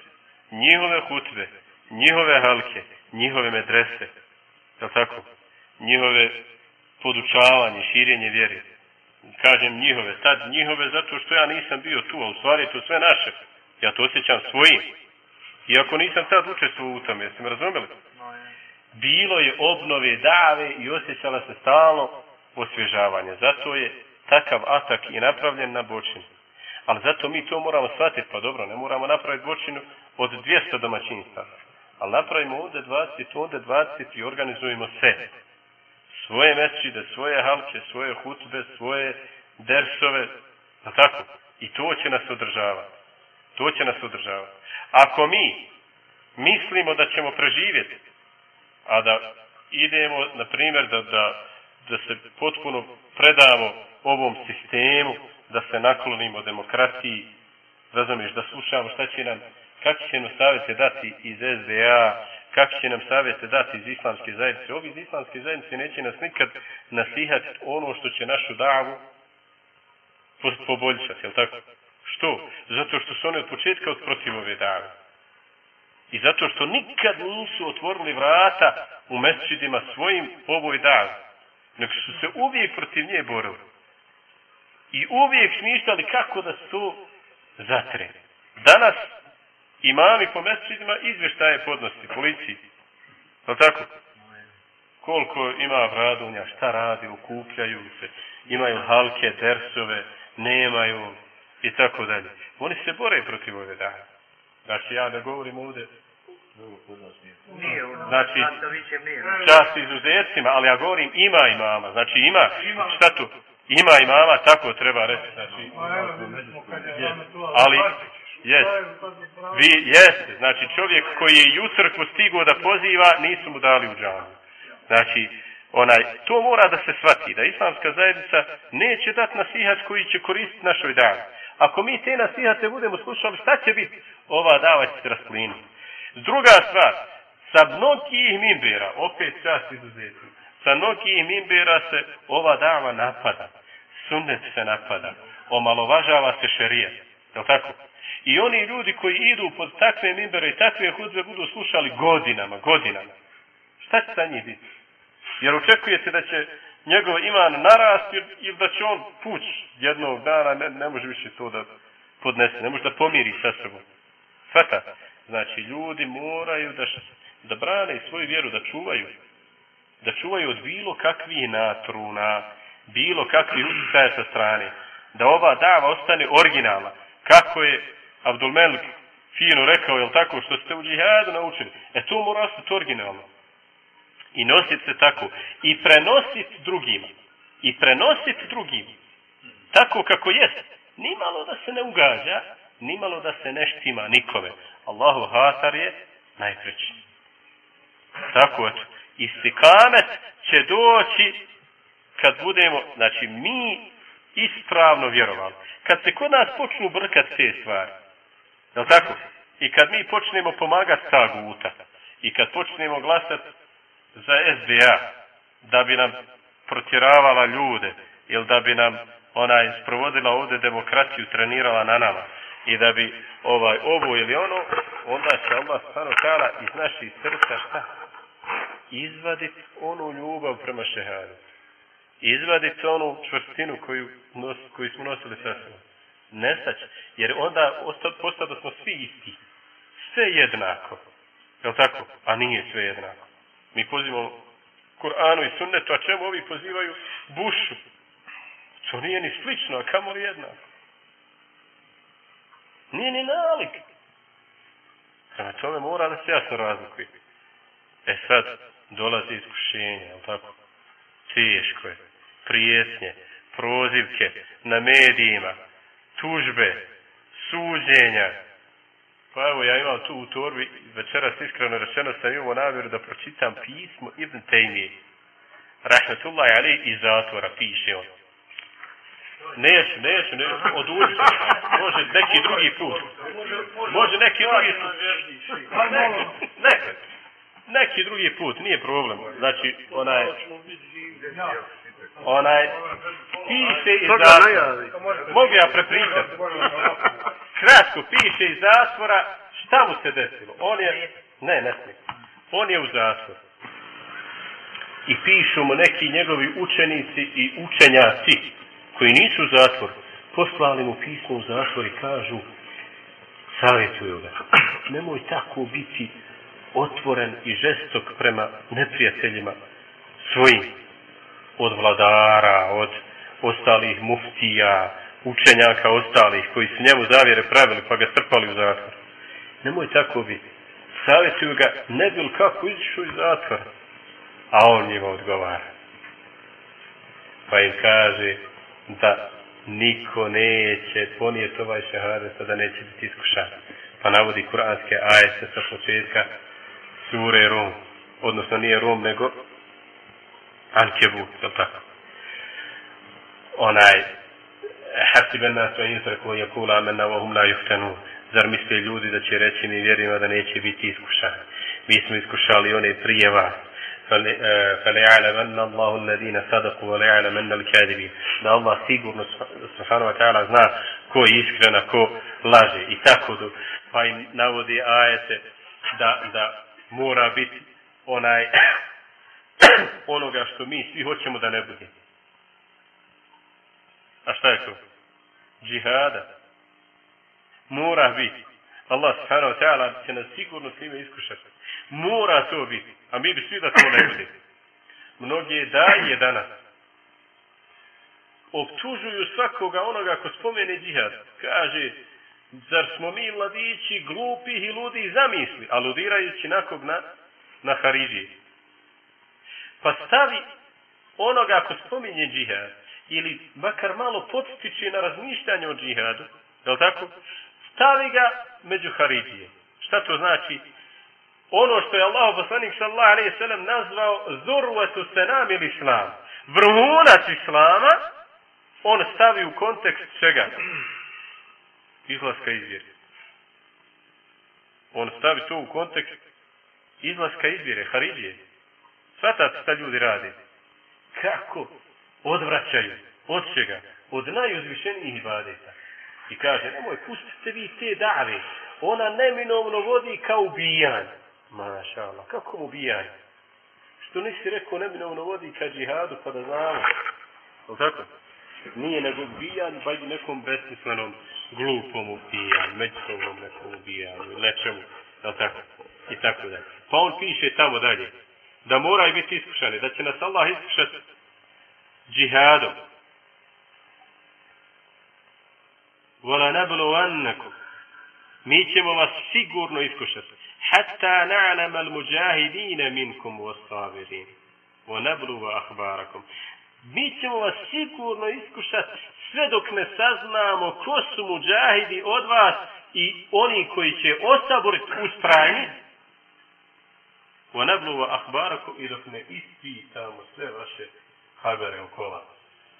njihove hutbe, njihove halke, njihove medrese, je tako? Njihove podučavanje, širenje vjere. Kažem njihove, tad njihove zato što ja nisam bio tu, a u stvari to sve naše. Ja to osjećam svojim. Iako nisam tad učestvovao u tome, jeste me razumeli? Bilo je obnove dave i osjećala se stalno osvježavanje. Zato je takav atak i napravljen na bočinu. Ali zato mi to moramo shvatiti, pa dobro, ne moramo napraviti bočinu od 200 domaćinstva. Ali napravimo ovdje 20, ovdje 20 i organizujemo sve. Svoje mesčide, svoje halke, svoje hutbe, svoje dersove, pa tako. I to će nas održavati. To će nas održavati. Ako mi mislimo da ćemo preživjeti, a da idemo, na primjer, da, da, da se potpuno predamo ovom sistemu, da se naklonimo demokratiji, razumiješ, da slušamo šta će nam, kakve će nam savjete dati iz SDA, kakve će nam savjete dati iz islamske zajednice. Ovi iz islamske zajednice neće nas nikad nasihati ono što će našu davu poboljšati, jel tako? Što? Zato što su oni od početka protiv ove dave. I zato što nikad nisu otvorili vrata u mesčidima svojim ovoj davi. Nego su se uvijek protiv nje borili. I uvijek smišljali kako da su to zatre. Danas imami po mesečidima izvještaje podnosti policiji. Je tako? Koliko ima vradunja, šta radi, ukupljaju se, imaju halke, dersove, nemaju i tako dalje. Oni se bore protiv ove dane. Znači ja da govorim ovdje Nije ono, Znači, čast izuzecima, ali ja govorim ima imama. Znači ima, šta tu? Ima imama, tako treba reći. Znači, ali, jest, vi jeste, znači čovjek koji je i u crkvu stigao da poziva, nisu mu dali u džanu. Znači, onaj, to mora da se shvati, da islamska zajednica neće dati nasihat koji će koristiti našoj dan. Ako mi te nasihate budemo slušali, šta će biti? Ova dava će se rasplinuti. Druga stvar, sa mnogih mimbera, opet čast izuzeti, sa mnogih mimbera se ova dava napada. Sunnet se napada. Omalovažava se šerije. Je tako? I oni ljudi koji idu pod takve mimbere i takve hudbe budu slušali godinama, godinama. Šta će sa njih biti? Jer očekujete da će njegov iman narasti ili da će on puć jednog dana, ne, ne može više to da podnese, ne može da pomiri sa sobom. Svata. Znači, ljudi moraju da, da brane svoju vjeru, da čuvaju. Da čuvaju od bilo kakvih natruna, bilo kakvih utjecaja sa strane. Da ova dava ostane originalna. Kako je Abdulmelik fino rekao, jel tako, što ste u džihadu naučili. E to mora ostati originalno. I nositi se tako. I prenositi drugima. I prenositi drugima. Tako kako jest. Nimalo da se ne ugađa, nimalo da se ne štima nikome. Allahu hatar je najpreći. Tako eto. Istikamet će doći kad budemo, znači mi ispravno vjerovali. Kad se kod nas počnu brkati te stvari, je tako? I kad mi počnemo pomagati ta guta, i kad počnemo glasati za SDA, da bi nam protjeravala ljude, ili da bi nam onaj sprovodila ovdje demokraciju, trenirala na nama, i da bi ovaj ovo ili ono, onda će Allah stano kala iz naših srca šta? Izvaditi onu ljubav prema šehadu. Izvaditi onu čvrstinu koju, nos, koju smo nosili sa sobom. Nestać. Jer onda postao da smo svi isti. Sve jednako. Je tako? A nije sve jednako. Mi pozivamo Kur'anu i sunnetu, a čemu ovi pozivaju? Bušu. To nije ni slično, a kamo li jednako? Nije ni nalik. Prema tome mora da se jasno razlikuje. E sad dolazi iskušenje, je tako? Teško je. Prijetnje, prozivke na medijima, tužbe, suđenja. Pa evo, ja imam tu u torbi, večeras iskreno rečeno sam imao namjeru da pročitam pismo Ibn Taymi. Rahmetullahi ali iz zatvora piše on. Neću, neću, neću. Može neki drugi put. Može neki drugi put. Neki, neki, neki drugi put, nije problem. Znači, onaj, onaj, piše iz zatvora. Mogu ja prepričati. Kratko, piše iz zatvora, šta mu se desilo? On je, ne, ne smije. On je u zatvoru. I pišu mu neki njegovi učenici i učenjaci koji nisu u zatvoru. Poslali mu pismo u zatvor i kažu savjetuju ga. Nemoj tako biti otvoren i žestok prema neprijateljima svojim od vladara, od ostalih muftija, učenjaka ostalih koji su njemu zavjere pravili pa ga strpali u zatvor. Nemoj tako biti. Savjetuju ga, ne bil kako izišao iz zatvora. A on njima odgovara. Pa im kaže da niko neće ponijeti ovaj šehadet, da neće biti iskušan. Pa navodi kuranske ajete sa početka sure Rum. Odnosno nije Rum, nego Ankebut, je tako? Onaj, hasiben nas ve yusraku yaqulu amanna wa hum la yuftanun zar misle ljudi da će reći mi vjerujemo da neće biti iskušani mi smo iskušali one prije vas فليعلمن الله الذين صدقوا وليعلمن الكاذبين da Allah sigurno subhanahu wa ta'ala zna ko je iskren a ko laže i tako do pa im navodi ajete da, da mora biti onaj onoga što mi svi hoćemo da ne bude a šta je to? džihada. Mora biti. Allah subhanahu wa ta'ala će nas sigurno s njime iskušati. Mora to biti. A mi bi svi da to ne bude. Mnogi daje danas optužuju svakoga onoga ko spomene džihad. Kaže, zar smo mi mladići glupih i ludi zamisli, aludirajući nakog na, na Haridije. Pa stavi onoga ko spominje džihad ili makar malo podstiče na razmišljanje o džihadu, je tako? Stavi ga među Haridije. Šta to znači? Ono što je Allah poslanik sallallahu alaihi sallam nazvao zurvatu senam ili islam. Vrhunac islama, on stavi u kontekst čega? Izlaska iz vjere. On stavi to u kontekst izlaska iz vjere, Haridije. Svatate šta ljudi radi. Kako odvraćaju. Od čega? Od najuzvišenijih ibadeta. I kaže, nemoj, pustite vi te dave. Ona neminovno vodi kao ubijanje. Maša Allah, kako ubijanje? Što nisi rekao neminovno vodi ka džihadu, pa da znamo. Je tako? Nije nego ubijanje, ba nekom besmislenom, glupom ubijanju, međusobnom nekom ubijanju, nečemu. Je tako? I tako dalje. Pa on piše tamo dalje, da moraju biti iskušani, da će nas Allah iskušati džihadom. Vala nabluvannakum. Mi ćemo vas sigurno iskušati. Hatta na'lam al mujahidina minkum was sabirin. Wa nabluwa akhbarakum. Mi ćemo vas sigurno iskušati sve dok ne saznamo ko su muđahidi od vas i oni koji će osaboriti usprajni. Wa nabluwa akhbarakum i dok ne ispitamo sve vaše habere oko.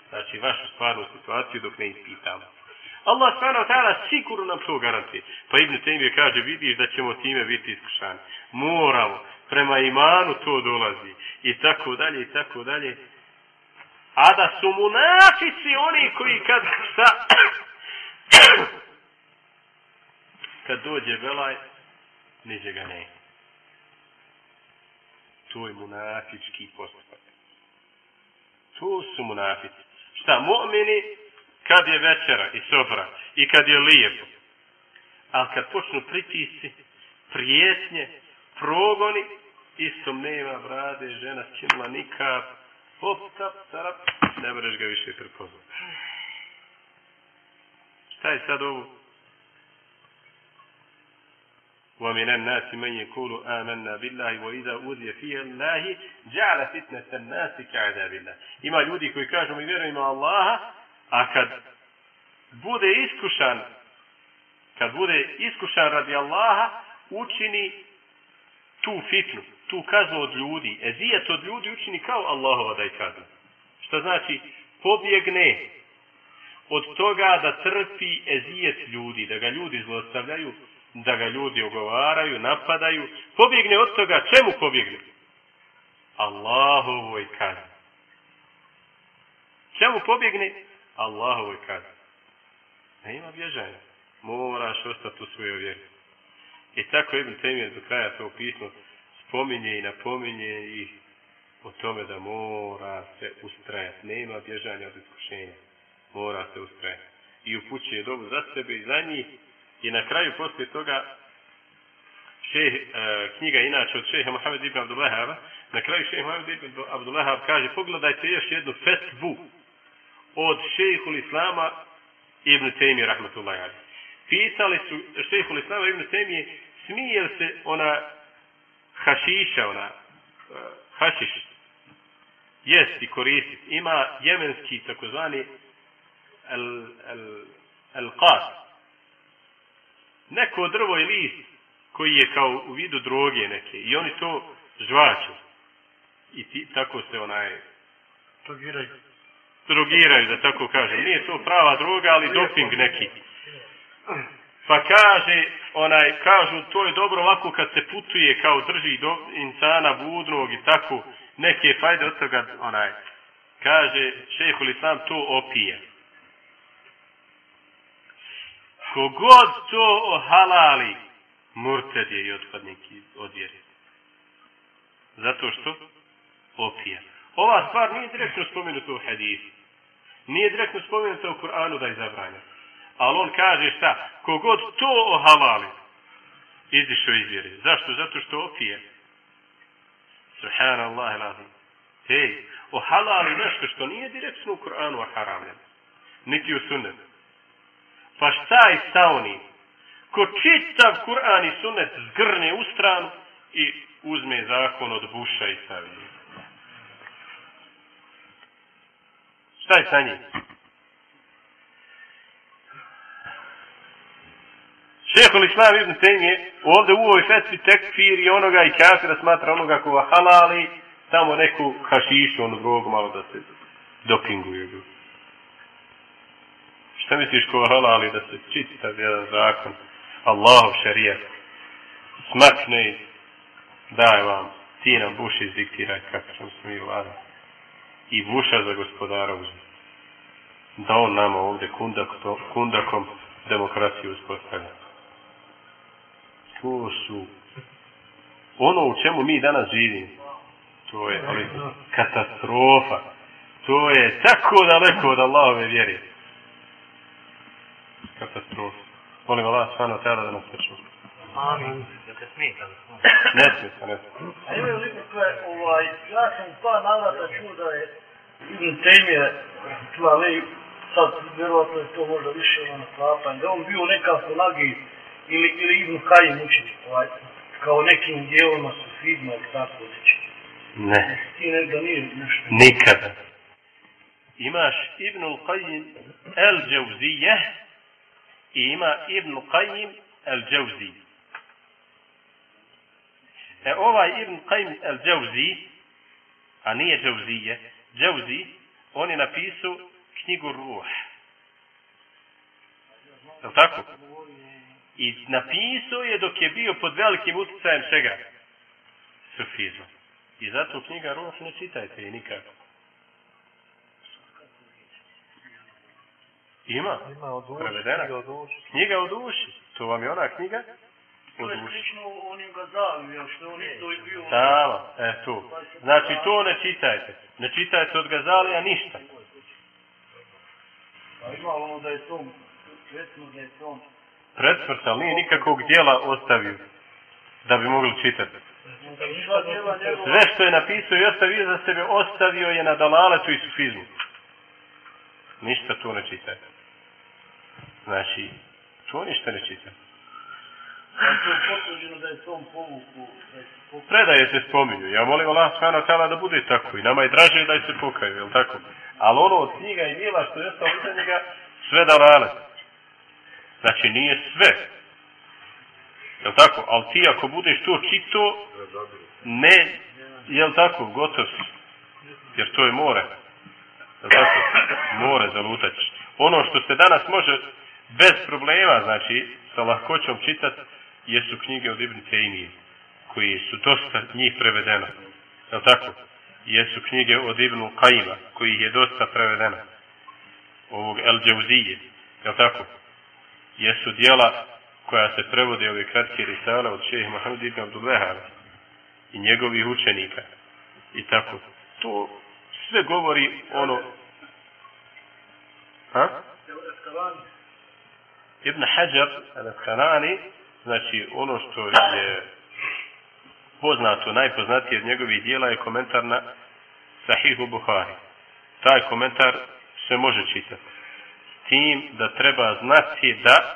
Znači, vašu stvarnu situaciju dok ne ispitamo. Allah wa ta'ala sigurno nam to garantuje. Pa Ibn Taymiye kaže, vidiš da ćemo time biti iskušani. Moramo. Prema imanu to dolazi. I tako dalje, i tako dalje. A da su munafici oni koji kad šta... kad dođe velaj, niđe ga ne. To je munafički postupak. To su munafici. Šta, mu'mini, kad je večera i sobra, i kad je lijepo. Ali kad počnu pritisci, prijetnje, progoni, istom nema brade, žena skinula nikad, hop, tap, tarap, ne možeš ga više prepoznati. Šta je sad ovo? ومن الناس من يقول آمنا بالله وإذا أوذي فيه الله جعل فتنة الناس كعذاب الله ima ljudi koji kažu mi vjerujemo Allaha a kad bude iskušan kad bude iskušan radi Allaha, učini tu fitnu, tu kaznu od ljudi, ezijet od ljudi učini kao Allahova da je kazna. Što znači, pobjegne od toga da trpi ezijet ljudi, da ga ljudi zlostavljaju, da ga ljudi ogovaraju, napadaju. Pobjegne od toga, čemu pobjegne? Allahovoj kazni. Čemu pobjegne? Allahovoj kazni. Ne ima bježanja. Moraš ostati u svojoj vjeri. I tako Ibn Temir do kraja to pismo spominje i napominje i o tome da mora se ustrajati. Nema bježanja od iskušenja. Mora se ustrajati. I upućuje dobu za sebe i za njih. I na kraju poslije toga šeh, e, knjiga inače od šeha Mohamed ibn Abdullahaba, na kraju šeha Mohamed ibn Abdullahab kaže pogledajte još jednu fetvu od šehul Islama ibn Taymi rahmatullahi alaihi. Pitali su šehul Islama ibn Taymi smije li se ona hašiša, ona uh, hašiš jest i koristiti. Ima jemenski takozvani el, el, el qas. Neko drvo i list koji je kao u vidu droge neke i oni to žvaču. I ti, tako se onaj Drogiraju. drogiraju, da tako kažem. Nije to prava droga, ali doping neki. Pa kaže, onaj, kažu, to je dobro ovako kad se putuje, kao drži do insana budnog i tako, neke fajde od toga, onaj, kaže, šehul islam to opije. Kogod to ohalali, murted je i otpadnik od vjere. Zato što opija. Ova stvar nije direktno spomenuta u hadisu. Nije direktno spomenuta u Kur'anu da je zabranjena. Ali on kaže šta? Kogod to ohalali, izišao iz vjere. Zašto? Zato što opije. Subhanallah lazim. Hej, ohalali nešto što nije direktno u Kur'anu haramljeno. Niti u sunnetu. Pa šta je sa onim? Ko čitav Kur'an i sunnet zgrne u stranu i uzme zakon od buša i stavi. Šta je sa njim? Šehol Islam ibn Temije ovdje u ovoj fetvi tekfir i onoga i kafira smatra onoga koga halali tamo neku hašišu, onu drogu malo da se dopinguje. Šta misliš koga halali da se čitav jedan zakon Allahov šarijat smakne i daj vam ti nam buš izdiktiraj kako ćemo se mi i buša za gospodara uzme. Da on nama ovdje kundak, kundakom demokraciju uspostavlja. To su ono u čemu mi danas živimo. To je ali, katastrofa. To je tako daleko od Allahove vjere. Katastrofa. Molim Allah svano tada da nas počne. Amin. Da te smeta. Ne smeta, ne smeta. A imaju li ovaj, ja sam pa navrata čuo da je Ibn Tejmije, ali sad vjerovatno je to možda više ono naklapanje, da on bio nekako nagi ili, ili Ibn Kajim učiti, ovaj, kao nekim dijelima sufizma ili tako reći. Ne. Ti ne, da nije nešto. Nikada. Imaš Ibnul Qayyim el Džavzije i ima Ibnul Qayyim el Džavzi. E ovaj Ibn Qayyim el Džavzi, a nije Džavzije, Džavzi, on je napisao knjigu Ruh. Je tako? I napisao je dok je bio pod velikim utjecajem čega? Sufizma. I zato knjiga Ruh ne čitajte je nikako. Ima. Ima od duši. Prevedena. Knjiga od duši. Knjiga o duši. To vam je ona knjiga o To je duši. slično onim gazaliju, što on isto i bio... Tamo, e tu. Znači to ne čitajte. Ne čitajte od Gazalija ništa. A ima ono da je to, recimo da je to... Predsmrt, ali nije nikakvog dijela ostavio da bi mogli čitati. Sve što je napisao i ostavio za sebe, ostavio je na dalaletu i sufizmu. Ništa to ne čitajte. Znači, to ništa ne čitajte. Da je da tom povuku, da je povuku. Predaje se spominju. Ja molim Allah subhanahu wa ta'ala da bude tako. I nama je draže da se pokaju, jel tako? Ali ono od knjiga i mila što je ostalo iza njega, sve dalale. Znači nije sve. Jel tako? Ali ti ako budeš to čito, ne, jel tako, gotov si. Jer to je more. Jel tako? More. Ono što se danas može bez problema, znači, sa lahkoćom čitat, jesu knjige od Ibn Tejnije, koji su dosta njih prevedeno. Jel tako? Jesu knjige od Ibn Qajima, koji je dosta prevedeno. Ovog El Džauzije. Jel tako? Jesu dijela koja se prevode ove kratke risale od šeha Mohamed ibn Abdullahava i njegovih učenika. I tako. To sve govori ono... Ha? Ibn Hajar al-Asqalani, znači ono što je poznato, najpoznatije od njegovih dijela je komentar na Sahihu Buhari. Taj komentar se može čitati. Tim da treba znati da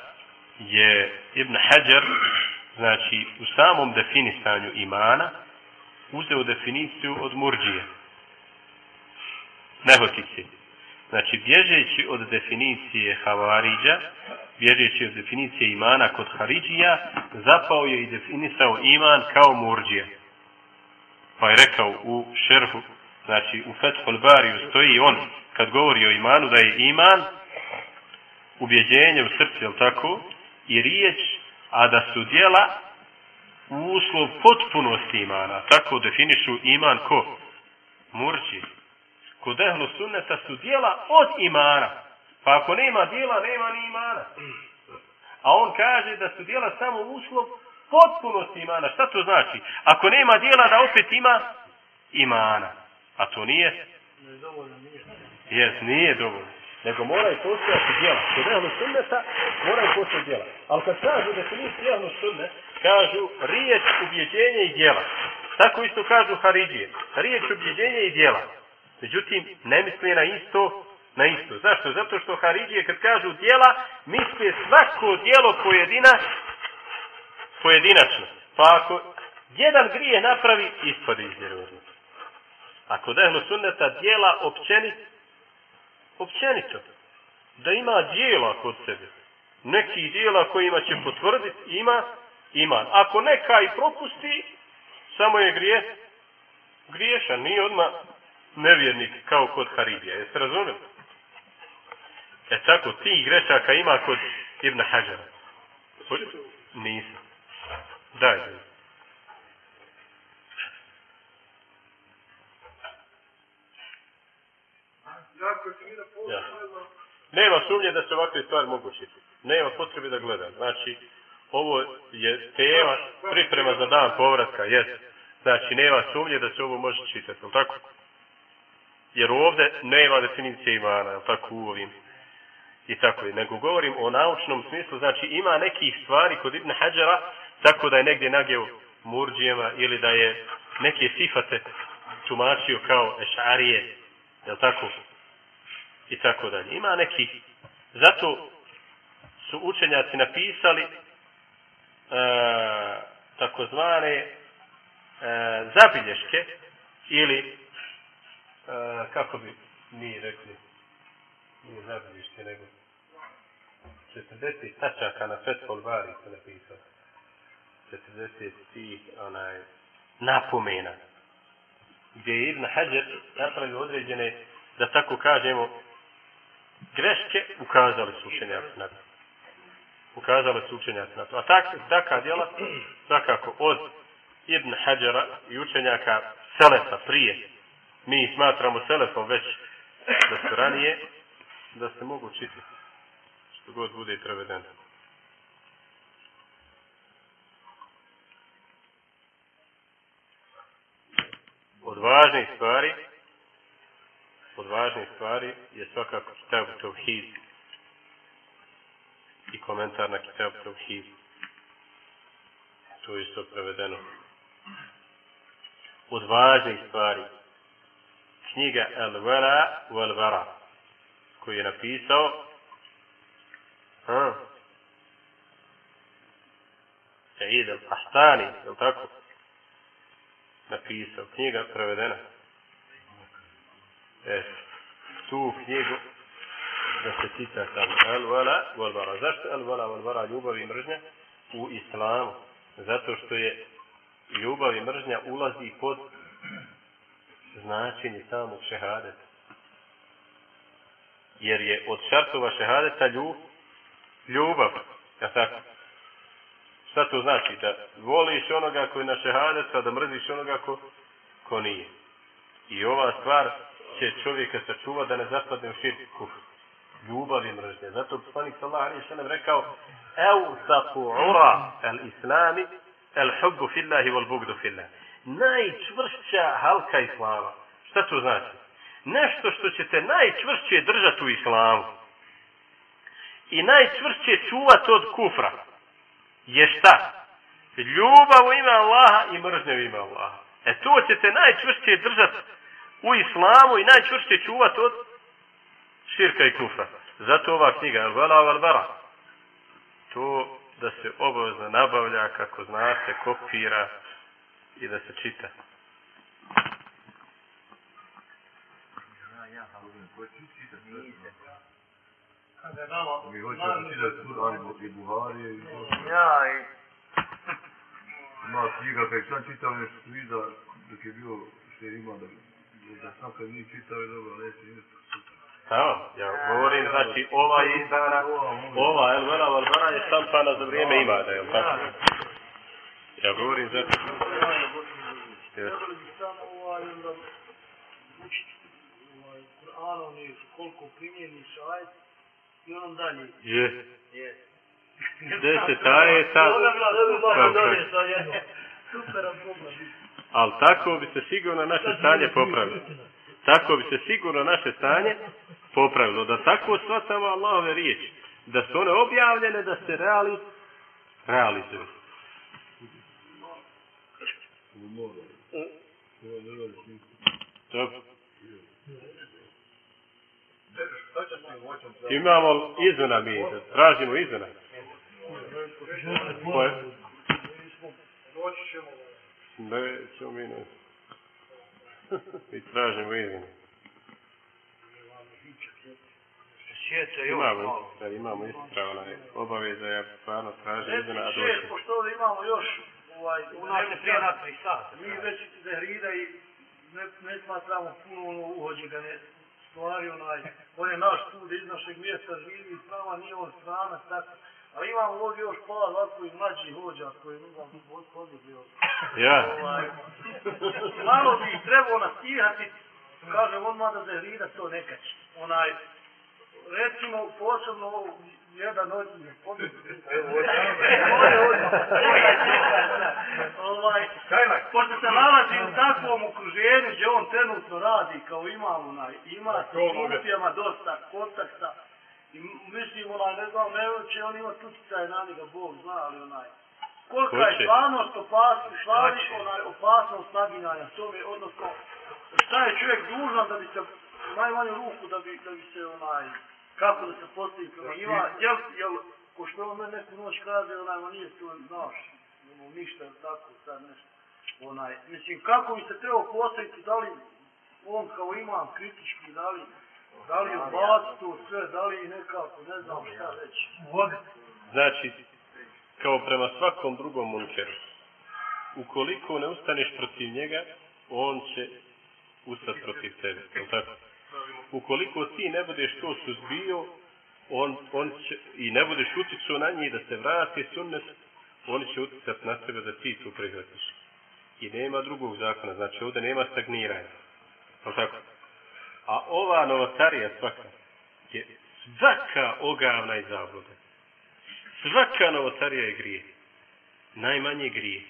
je Ibn Hajar znači u samom definisanju imana uzeo definiciju od murđije. Nehotici. Znači, bježeći od definicije Havariđa, bježeći od definicije imana kod Haridžija, zapao je i definisao iman kao murđija. Pa je rekao u šerhu, znači u Fethul Bariju stoji on, kad govori o imanu, da je iman ubjeđenje u srcu, jel tako, i riječ, a da su djela uslov potpunosti imana. Tako definišu iman ko? Murđi. Kod ehlu sunneta su djela od imana. Pa ako nema djela, nema ni imana. A on kaže da su djela samo uslov potpunosti imana. Šta to znači? Ako nema djela, da opet ima imana. A to nije? Jes, nije dovoljno. Nego moraju postojati djela. Kod ehlu sunneta moraju postojati djela. Ali kad kažu definiciju ehlu sunnet, kažu riječ, ubjeđenje i djela. Tako isto kažu Haridije. Riječ, ubjeđenje i djela. Međutim, ne misli na isto, na isto. Zašto? Zato što Haridije kad kažu djela, misle svako djelo pojedina, pojedinačno. Pa ako jedan grije napravi, ispade iz vjerovnosti. Ako dehlu sunneta djela općenit, općenito. Da ima dijela kod sebe. Neki dijela kojima će potvrditi ima iman. Ako neka i propusti, samo je grije, griješan. Nije odmah nevjernik kao kod Haridija. Jeste razumeli? E tako, ti grešaka ima kod Ibn Hađara. Nisam. Daj. Ja. Nema sumnje da se ovakve stvari mogu čitati. Nema potrebe da gledam. Znači, ovo je tema priprema za dan povratka, jes. Znači, nema sumnje da se ovo može čitati, jel tako? Jer ovdje nema definicije imana, jel tako, u ovim. I tako je. Nego govorim o naučnom smislu, znači ima nekih stvari kod Ibn Hađara, tako da je negdje nageo murđijama ili da je neke sifate tumačio kao ešarije, jel tako? I tako dalje. Ima neki, zato su učenjaci napisali e, takozvane e, zabilješke ili e, kako bi mi rekli nije zabilješke nego 40 tačaka na Fethul Bari se napisao. 40 tih onaj napomena. Gdje je Ibn Hajar napravio određene da tako kažemo greške ukazali su učenjaci na to. Ukazale su učenjaci na to. A tak, taka djela, svakako od Ibn Hađara i učenjaka Selefa prije, mi smatramo Selefom već da su ranije, da se mogu čitati što god bude prevedeno. Od važnih stvari od važnih stvari je svakako Kitabu Tauhid i komentar na Kitab Tauhid. To je isto prevedeno. Od važnih stvari knjiga El Vela u El koji je napisao ha, Said El Pahtani, je tako? Napisao. Knjiga prevedena. E, tu knjigu da se cita tamo el vala wal bara. Zašto el vala wal bara ljubav i mržnja? U islamu. Zato što je ljubav i mržnja ulazi pod značenje samog šehadeta. Jer je od šartova šehadeta ljubav, ljubav. Ja tako? Šta to znači? Da voliš onoga koji je na šehadetu, da mrziš onoga ko, ko nije. I ova stvar će čovjeka sačuva da ne zapadne u širk kufr. Ljubav i mržnje. Zato poslanik sallallahu alaihi sallam rekao Eusatu ura el islami el hubbu fillahi wal bugdu fillah. Najčvršća halka islama. Šta to znači? Nešto što ćete najčvršće držati u islamu i najčvršće čuvati od kufra je šta? Ljubav u ime Allaha i mržnja u ime Allaha. E to ćete najčvršće držati u islamu i najčvršće čuvati od širka i kufra. Zato ova knjiga, Vala Val Bara, to da se obavezno nabavlja, kako znate, kopira i da se čita. Mi hoćemo čitati Kur'an i Buharije i to. Ja, i... Ima knjiga, kad sam čitao nešto vida, dok je bio što je ima da, da sam kad nije čitao je dobro, neće nešto super. Samo, ja govorim, znači, ova izdana, ova El Vera Valbara je štampana za vrijeme ima da je, tako? Ja govorim, znači. Trebali bi samo ovaj, Kur'anom i koliko primjeniš ajet i onom dalje. Je. Je. Deset ajeta. Super, problem. Ali tako bi se sigurno naše stanje popravilo. Tako bi se sigurno naše stanje popravilo. Da tako shvatamo Allahove riječi. Da su one objavljene, da se reali, realizuju. Dobro. Imamo izvena mi, tražimo izvena. Koje? Doći ćemo. Ne, ćemo mi ne. Mi tražimo još Imamo, da imamo istra, onaj, obaveza, ja stvarno tražim izvena, a Reci pošto ovdje imamo još ovaj, u nas je prije na tri sata. Mi već Zehrida i ne, ne smatramo puno ono uhođe ga ne stvari onaj, on je naš put iz našeg mjesta živi s nama, nije on stranac, tako. A imamo ovdje još par ovako i mlađih hođa koji ne znam, odbili od... Ja. Ovaj, malo bi ih trebao nastihati, kažem odmah da Zehrida to ne kači. Onaj, recimo posebno ovo, jedan od njih, ovaj, pošto se nalazi u takvom okruženju gdje on trenutno radi kao imam onaj, ima sa sufijama dosta kontakta i mislim onaj, ne znam, ne će on imati utjecaj na njega, Bog zna, ali onaj, kolika je stvarnost opasnost, stvarni onaj, opasnost naginjanja tome, odnosno, šta je čovjek dužan da bi se, najmanju ruku da bi, da bi se onaj, kako da se postavi prema njima, jel, jel, ko što on meni neku noć kaže, onaj, ma nije to, znaš, ono, ništa, tako, sad nešto, onaj, mislim, kako bi se trebao postaviti, da li on kao imam kritički, da li, da li odbaciti to sve, da li nekako, ne znam šta reći. Znači, kao prema svakom drugom munkeru, ukoliko ne ustaneš protiv njega, on će ustati protiv tebe. jel tako? Ukoliko ti ne budeš to suzbio, on, on će, i ne budeš uticao na njih da se vrati sunnet, oni će uticati na tebe da ti to prihvatiš. I nema drugog zakona, znači ovdje nema stagniranja. Tako? A ova novotarija svaka je svaka ogavna i zabluda. Svaka novotarija je grije. Najmanje grije.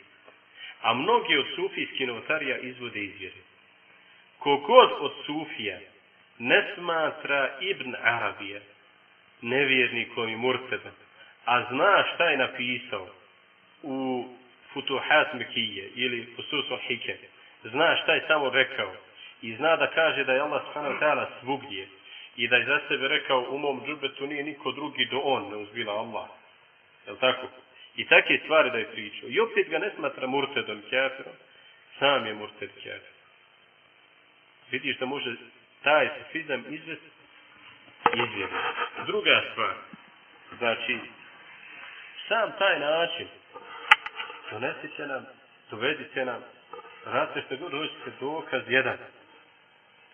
A mnogi od sufijskih novotarija izvode izvjere. Kogod od sufija ne smatra Ibn Arabija nevjernikom i murtedom, a zna šta je napisao u Futuhat Mekije ili Fususul Hike, zna šta je tamo rekao i zna da kaže da je Allah ta'ala svugdje i da je za sebe rekao u mom džubetu nije niko drugi do on, ne uzbila Allah. Jel tako? I takve stvari da je pričao. I opet ga ne smatra murtedom kjafirom, sam je murted kjafir. Vidiš da može taj sufizam izvesti izvjeri. Druga stvar, znači, sam taj način donesite nam, dovedite nam, radite što god hoćete, dokaz jedan.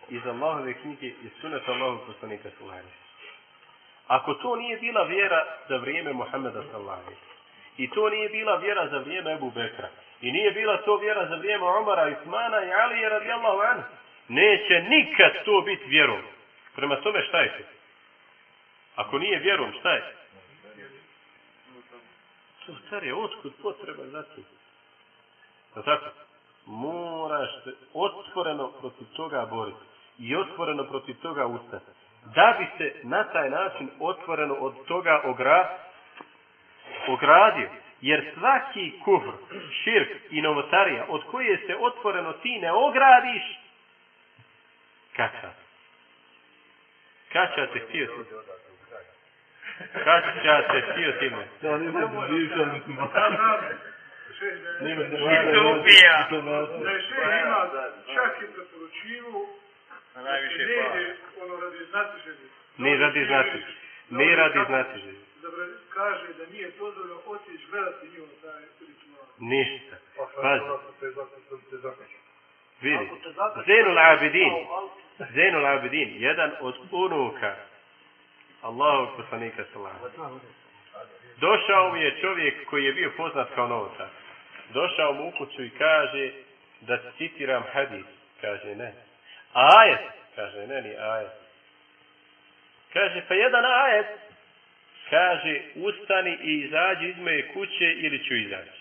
Iz Allahove knjige i suneta Allahov poslanika sallallahu Ako to nije bila vjera za vrijeme Muhammeda sallallahu i to nije bila vjera za vrijeme Ebu Bekra, i nije bila to vjera za vrijeme Omara, Ismana i Alije radijallahu anhu, neće nikad to biti vjerom. Prema tome šta je to? Ako nije vjerom, šta je? To star je, otkud potreba za tim? No tako? Moraš se otvoreno protiv toga boriti. I otvoreno protiv toga ustati. Da bi se na taj način otvoreno od toga ogra, ogradio. Jer svaki kufr, širk i novotarija od koje se otvoreno ti ne ogradiš, kača. Kača te htio si. Kača te htio si me. Da, nisam bivšan. Nima se ubija. Da je še ima čak i preporučivu Na najviše pa. ono radi znatiženja. Ne radi znatiženja. Ne radi znatiženja. Dobro, kaže da nije dozvoljeno otići gledati njihov taj ritual. Ništa. Pazi. Vidi. Zenul Abidin. Zenul Abidin. Jedan od unuka Allahovog poslanika sallallahu Došao mu je čovjek koji je bio poznat kao novotar. Došao mu u kuću i kaže da citiram hadis. Kaže ne. Ajet. Kaže ne ni ajet. Kaže pa jedan ajet. Kaže ustani i izađi iz moje kuće ili ću izaći.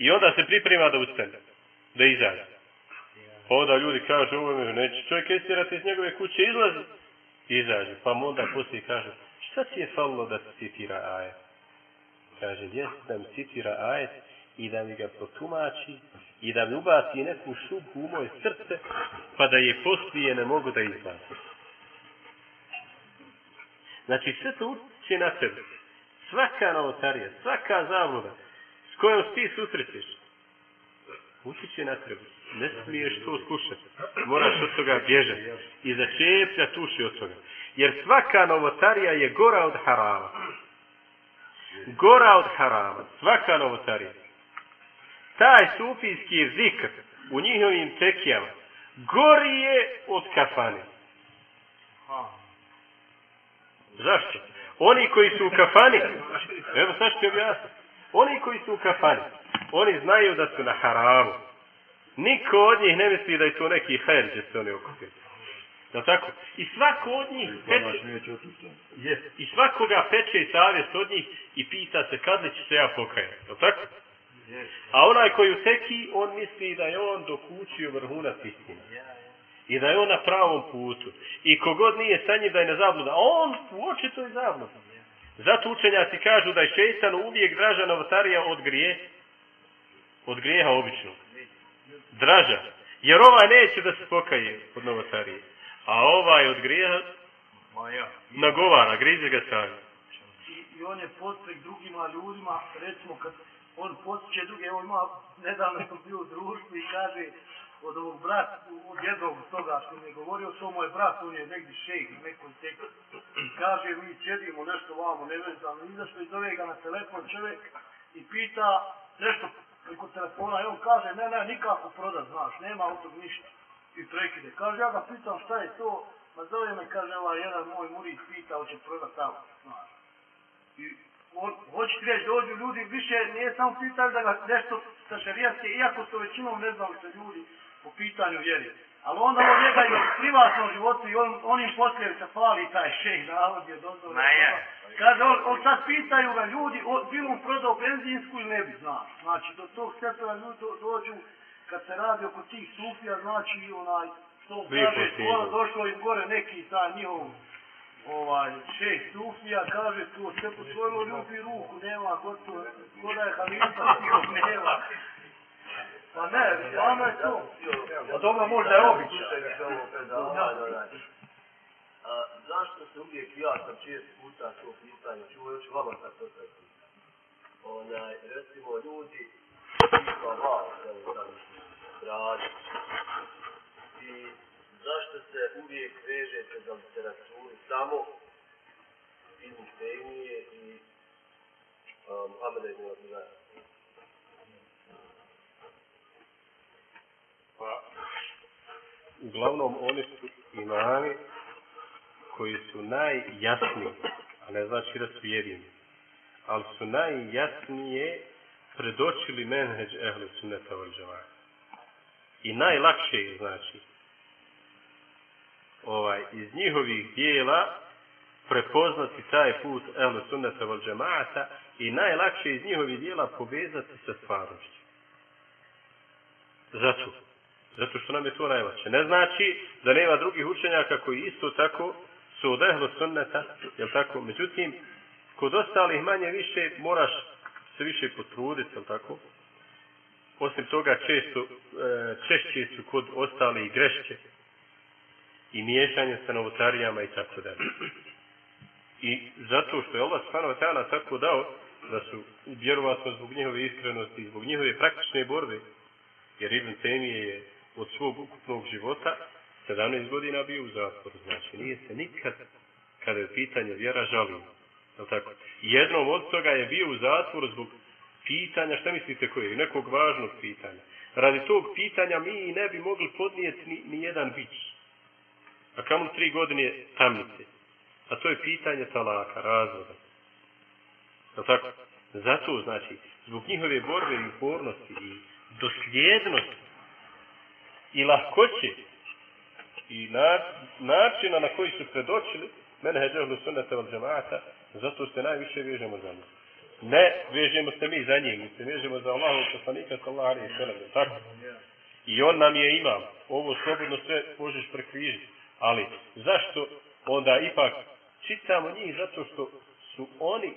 I onda se priprema da ustane. Da izađe. Onda ljudi kažu ovo neće čovjek istirati iz njegove kuće izlazi. Izađe. Pa mu onda poslije kaže šta ti je falilo da se citira ajet? Kaže, jest da mi citira ajet i da mi ga protumači i da mi ubaci neku šubu u moje srce, pa da je poslije ne mogu da izbacim. Znači, sve to utječe na tebe. Svaka novotarija, svaka zabluda kojom ti susrećeš, utječe na tebe. Ne smiješ to slušati. Moraš od toga bježati. I začepljati uši od toga. Jer svaka novotarija je gora od harama. Gora od harama. Svaka novotarija. Taj sufijski zikr u njihovim tekijama gori je od kafane. Zašto? Oni koji su u kafani, evo sad ću objasniti. Oni koji su u kafani, oni znaju da su na haramu. Niko od njih ne misli da je to neki hajr će se oni okupiti. Jel tako? I svako od njih peče, yes, i svakoga peče savjest od njih i pita se kad li će se ja pokajati. Jel tako? A onaj koji uteki, on misli da je on dokučio vrhunac istine. I da je on na pravom putu. I kogod nije sa njim da je na zabluda. On uoči to je zabluda. Zato učenjaci kažu da je šeitan uvijek draža novotarija od grije. Od grijeha običnog. Draža. Jer ovaj neće da se pokaje od novotarije. A ovaj od grijeha nagovara, grize ga sami. I, I on je postrek drugima ljudima, recimo kad on postiče druge, evo ima, nedavno sam bio u društvu i kaže od ovog brata, od jednog toga što mi je govorio, to moj brat, on je negdje šejk, nekoj tek. Kaže, mi sjedimo nešto vamo, nevezano, izašlo i zove ga na telefon čovjek i pita nešto preko telefona i on kaže, ne, ne, nikako prodat, znaš, nema od tog ništa. I prekide. Kaže, ja ga pitam šta je to, ma zove me, kaže, ovaj jedan moj murid pita, hoće prodat tamo, znaš. I on, hoće ti reći, dođu ljudi, više nije samo pitali da ga nešto sa šarijatske, iako su većinom ne znali se ljudi po pitanju vjeri. Ali onda on njega i u privatnom životu i on, on im poslije se fali taj šejh, navod je je. Kaže, on, on sad pitaju ga ljudi, on, bilo mu prodao benzinsku ili ne bi, znaš. Znači, do tog stepena ljudi do, dođu, kad se radi oko tih sufija, znači, onaj, što on kaže, skoro došlo im gore neki taj njihov, ovaj, šest sufija, kaže, to sve po svojom ljubi ruku, nema, gotovo, ko da je halifa, nema. Pa ne, vama je to. Pa dobro, možda je običaj. Zašto se uvijek ja sam čest puta to pitanje, ću još vama sad to sad Onaj, recimo, ljudi, tipa vas, evo sam radi. I zašto se uvijek vežete za literaturu samo iz Ukrajinije i um, Amene Gordijaja? Pa, uglavnom oni su imami koji su najjasniji, a ne znači da su jedini, ali su najjasnije predočili menheđ ehlu sunneta džamaata. I najlakše je, znači, ovaj, iz njihovih dijela prepoznati taj put ehlu sunneta džamaata i najlakše iz njihovih dijela povezati sa stvarnošću. Zato. Zato što nam je to najlakše. Ne znači da nema drugih učenjaka koji isto tako su od ehlu sunneta, jel tako? Međutim, kod ostalih manje više moraš se više potruditi, jel tako? Osim toga, često, e, češće su kod ostalih greške i miješanje sa novotarijama i tako dalje. I zato što je Allah subhanahu ta'ala tako dao da su vjerovatno zbog njihove iskrenosti, zbog njihove praktične borbe, jer Ibn Temije je od svog ukupnog života 17 godina bio u zatvoru. Znači, nije se nikad, kada je pitanje vjera, žalio. Jel tako? Jednom od toga je bio u zatvoru zbog pitanja, šta mislite koje? Nekog važnog pitanja. Radi tog pitanja mi ne bi mogli podnijeti ni, ni jedan bić. A kamo tri godine tamnice. A to je pitanje talaka, razvoda. Jel tako? Zato, znači, zbog njihove borbe i upornosti i dosljednosti i lahkoće i na, načina na koji su predočili mene heđehlu sunnata od džemata, zato se najviše vežemo za njih. Ne vežemo se mi za njih, mi se vežemo za Allahov poslanika sallam, tako? I on nam je imam. Ovo slobodno sve možeš prekrižiti. Ali zašto onda ipak čitamo njih zato što su oni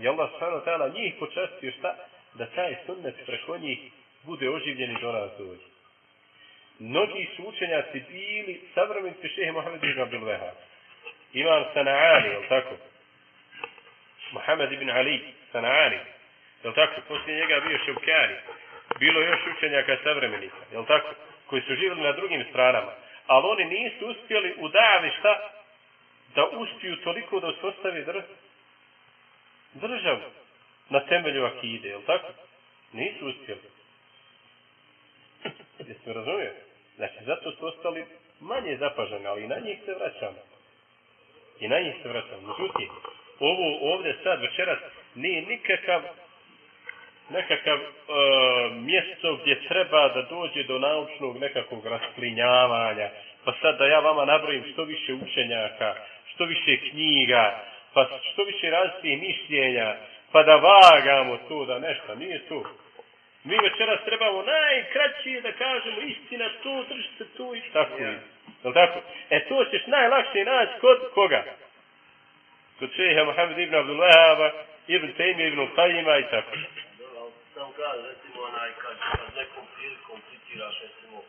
i Allah tada njih počastio šta? Da taj sunnet preko njih bude oživljen i do nas dođe. Mnogi su učenjaci bili savremenici šehe Mohamed ibn Abdul. Imam Sana'ani, je tako? Mohamed ibn Ali, Sana'ani, je tako? Poslije njega bio Ševkari. Bilo još učenjaka savremenika, je tako? Koji su živjeli na drugim stranama. Ali oni nisu uspjeli u davi šta? Da uspiju toliko da uspostave dr državu na temelju akide, je tako? Nisu uspjeli. Razumije? Znači, zato su ostali manje zapaženi, ali i na njih se vraćamo. I na njih se vraćamo. Međutim, ovo ovdje sad večeras nije nikakav nekakav e, mjesto gdje treba da dođe do naučnog nekakvog rasplinjavanja, pa sad da ja vama nabrojim što više učenjaka, što više knjiga, pa što više različitih mišljenja, pa da vagamo to, da nešto, nije to. Mi večeras trebamo najkraćije da kažemo istina to, držite to i tako. Ja. Jel tako? E to ćeš najlakše naći kod koga? Kod šeha Mohamed ibn Abdullahaba, ibn Tejmi, ibn Tajima i tako. Sam kaže, recimo, onaj, kad, kad nekom prilikom citiraš, recimo,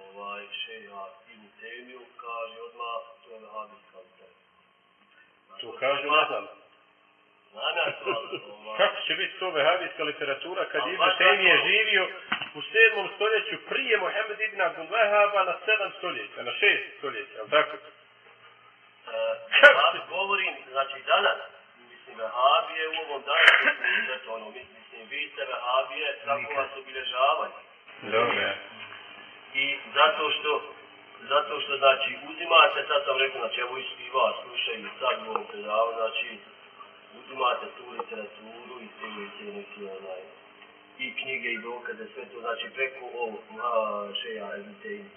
ovaj, šeha ibn Tejmiju, kaže odmah, to je vehabijska literatura. To kaže, ne znam. Kako će biti to vehabijska literatura kad Ibn Taymi živio u sedmom stoljeću prije Mohamed ibn Abdul Wahaba na sedam stoljeća, na šest stoljeća, je tako? Ja govorim, znači danas, mislim, vehabije u ovom današnjem svijetu, ono, mislim, vi ste vehabije, kako vas obilježavaju. Dobro. I zato što, zato što, znači, uzimate, sad sam rekao, znači, evo i vas slušaju sad u ovom predavu, znači, uzimate tu literaturu i stavite neki onaj i knjige i dokaze, sve to znači preko ovog šeja Evitejni.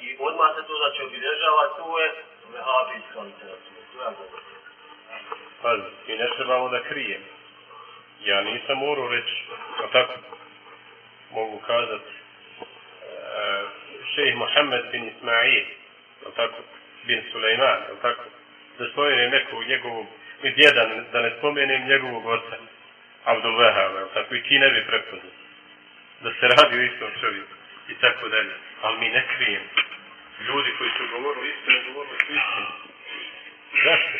I odmah se to znači obilježava, to je vehabijska literatura. To ja govorim. Pazi, mi ne trebamo da krijem. Ja nisam morao reći, a tako mogu kazati, uh, šejh Mohamed bin Ismail, tako, bin Suleiman, a tako, da spomenem nekog njegovog i djeda, da ne spomenem njegovog oca, Abdul Wahab, tako i ti ne bi prepoznao. Da se radi o istom čovjeku i tako dalje. Ali mi ne krijem. Ljudi koji su govorili istinu, govorili su istinu. Zašto?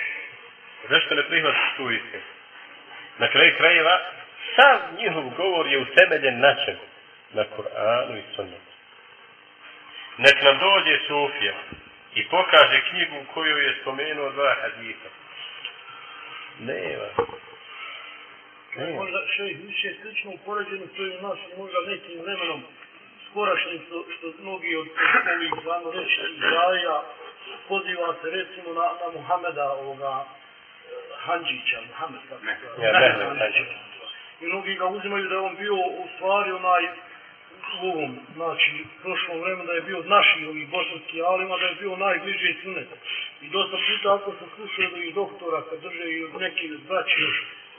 Zašto ne prihvatiš tu istinu? Na kraju krajeva, sam njihov govor je utemeljen na čem? Na Kur'anu i Sunnetu. Nek nam dođe Sufija i pokaže knjigu u kojoj je spomenuo dva hadita. Nema. Nema. Možda še više slično upoređeno s ovim našim možda nekim vremenom skorašnjim što, što mnogi od ovih zvano reći poziva se recimo na, na Muhameda ovoga Hanđića, Muhammed se zove. Ja, ne, ne, ne. I mnogi ga uzimaju da je on bio u stvari onaj u ovom, znači, prošlom vremenu da je bio naših ovih bosanskih alima, da je bio najbliže sunet. I dosta puta ako sam slušao od ovih doktora kad drže i od nekih braći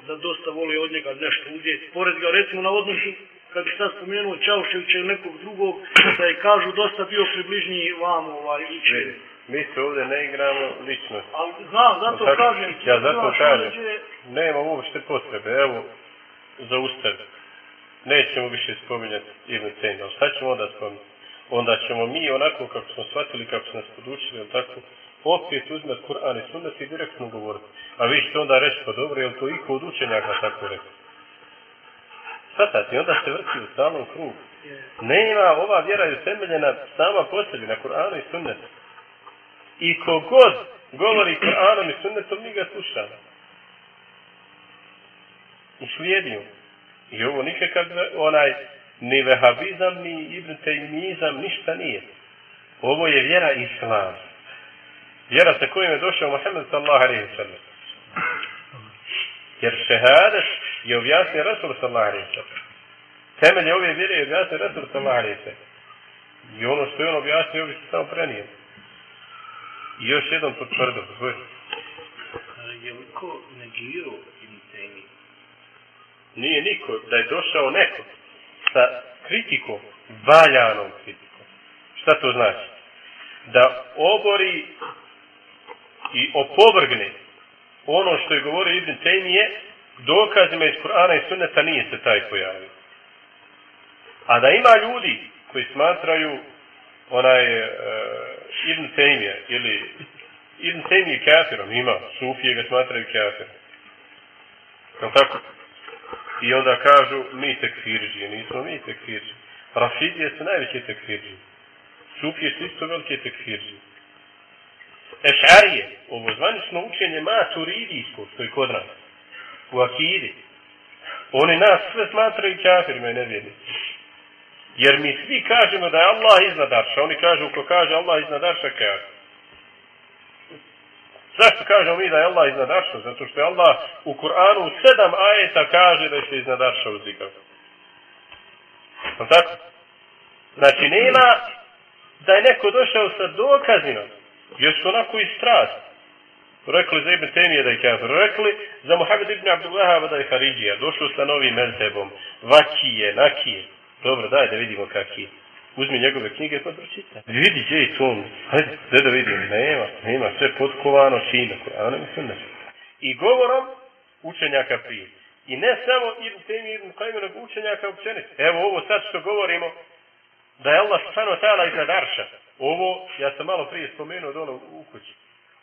da dosta vole od njega nešto uzeti. Pored ga recimo na odnosu kad bi sad spomenuo Čauševića ili nekog drugog, da je kažu dosta bio približniji vam ovaj učenje. Mi se ovdje ne igramo ličnost. Ali znam, zato kažem. Ja zato kažem. Nema uopšte potrebe. Evo, zaustavi. Nećemo više spominjati Ibn. Ali šta ćemo onda spominjati? Onda ćemo mi onako kako smo shvatili, kako su nas podučili, jel tako, opet uzmati Kur'an i sunnet i direktno govoriti. A vi ćete onda reći, pa dobro, jel to iko od učenjaka tako rekao? Svatate, onda se vrti u stalnom krugu. Nema, ova vjera je utemeljena sama po sebi, na Kur'anu i sunnetu. I kogod govori Kur'anom i sunnetom, mi ga slušamo. I slijedimo. I ovo nikakav onaj ni vehabizam, ni ibn Tejmizam, ništa nije. Ovo je vjera Islam. Vjera sa kojim je došao Muhammed sallallahu alaihi sallam. Jer šehadet je objasnio Rasul sallallahu alaihi sallam. Temelje ove vjere je objasnio Rasul sallallahu alaihi sallam. I ono što je on objasnio, ovi se samo prenio. I još jednom potvrdio. Zvoj. Je li ko negirao Ibn Taymi? Nije niko, da je došao neko sa kritikom, valjanom kritikom. Šta to znači? Da obori i opovrgne ono što je govorio Ibn Taymiye, dokazima iz Kur'ana i Sunneta nije se taj pojavio. A da ima ljudi koji smatraju onaj uh, Ibn Taymiye ili Ibn Taymiye kafirom, ima, Sufije ga smatraju kafirom. Jel tako? I onda kažu, mi tekfirđije, nismo mi tekfirđije. Rafidije su najveće tekfirđije. Sufije su isto velike tekfirđije. Ešarije, ovo zvanično učenje maturidijsko, što je kod nas, u akidi, oni nas sve smatraju kafirima i nevjernici. Jer mi svi kažemo da je Allah iznad arša. Oni kažu, ko kaže Allah iznad arša, kafir. Zašto kažemo mi da je Allah iznad arša? Zato što je Allah u Kur'anu u sedam ajeta kaže da se iznad arša uzikao. tako? Znači nema da je neko došao sa dokazima, su onako i strast. Rekli za Ibn Temije da je kafir. Rekli za Muhammed ibn Abdullahava da je Haridžija. Došao sa novim mezhebom. Vakije, nakije. Dobro, daj da vidimo kaki je. Uzmi njegove knjige pa pročita. Vidi gdje je to. Hajde, da da vidim. Nema, nema. Sve potkovano čime. A ne mislim da. I govorom učenjaka prije. I ne samo Ibn Temije ibn Kajmenog učenjaka općenit. Evo ovo sad što govorimo da je Allah stvarno tala iznad arša. Ovo, ja sam malo prije spomenuo dole u kući.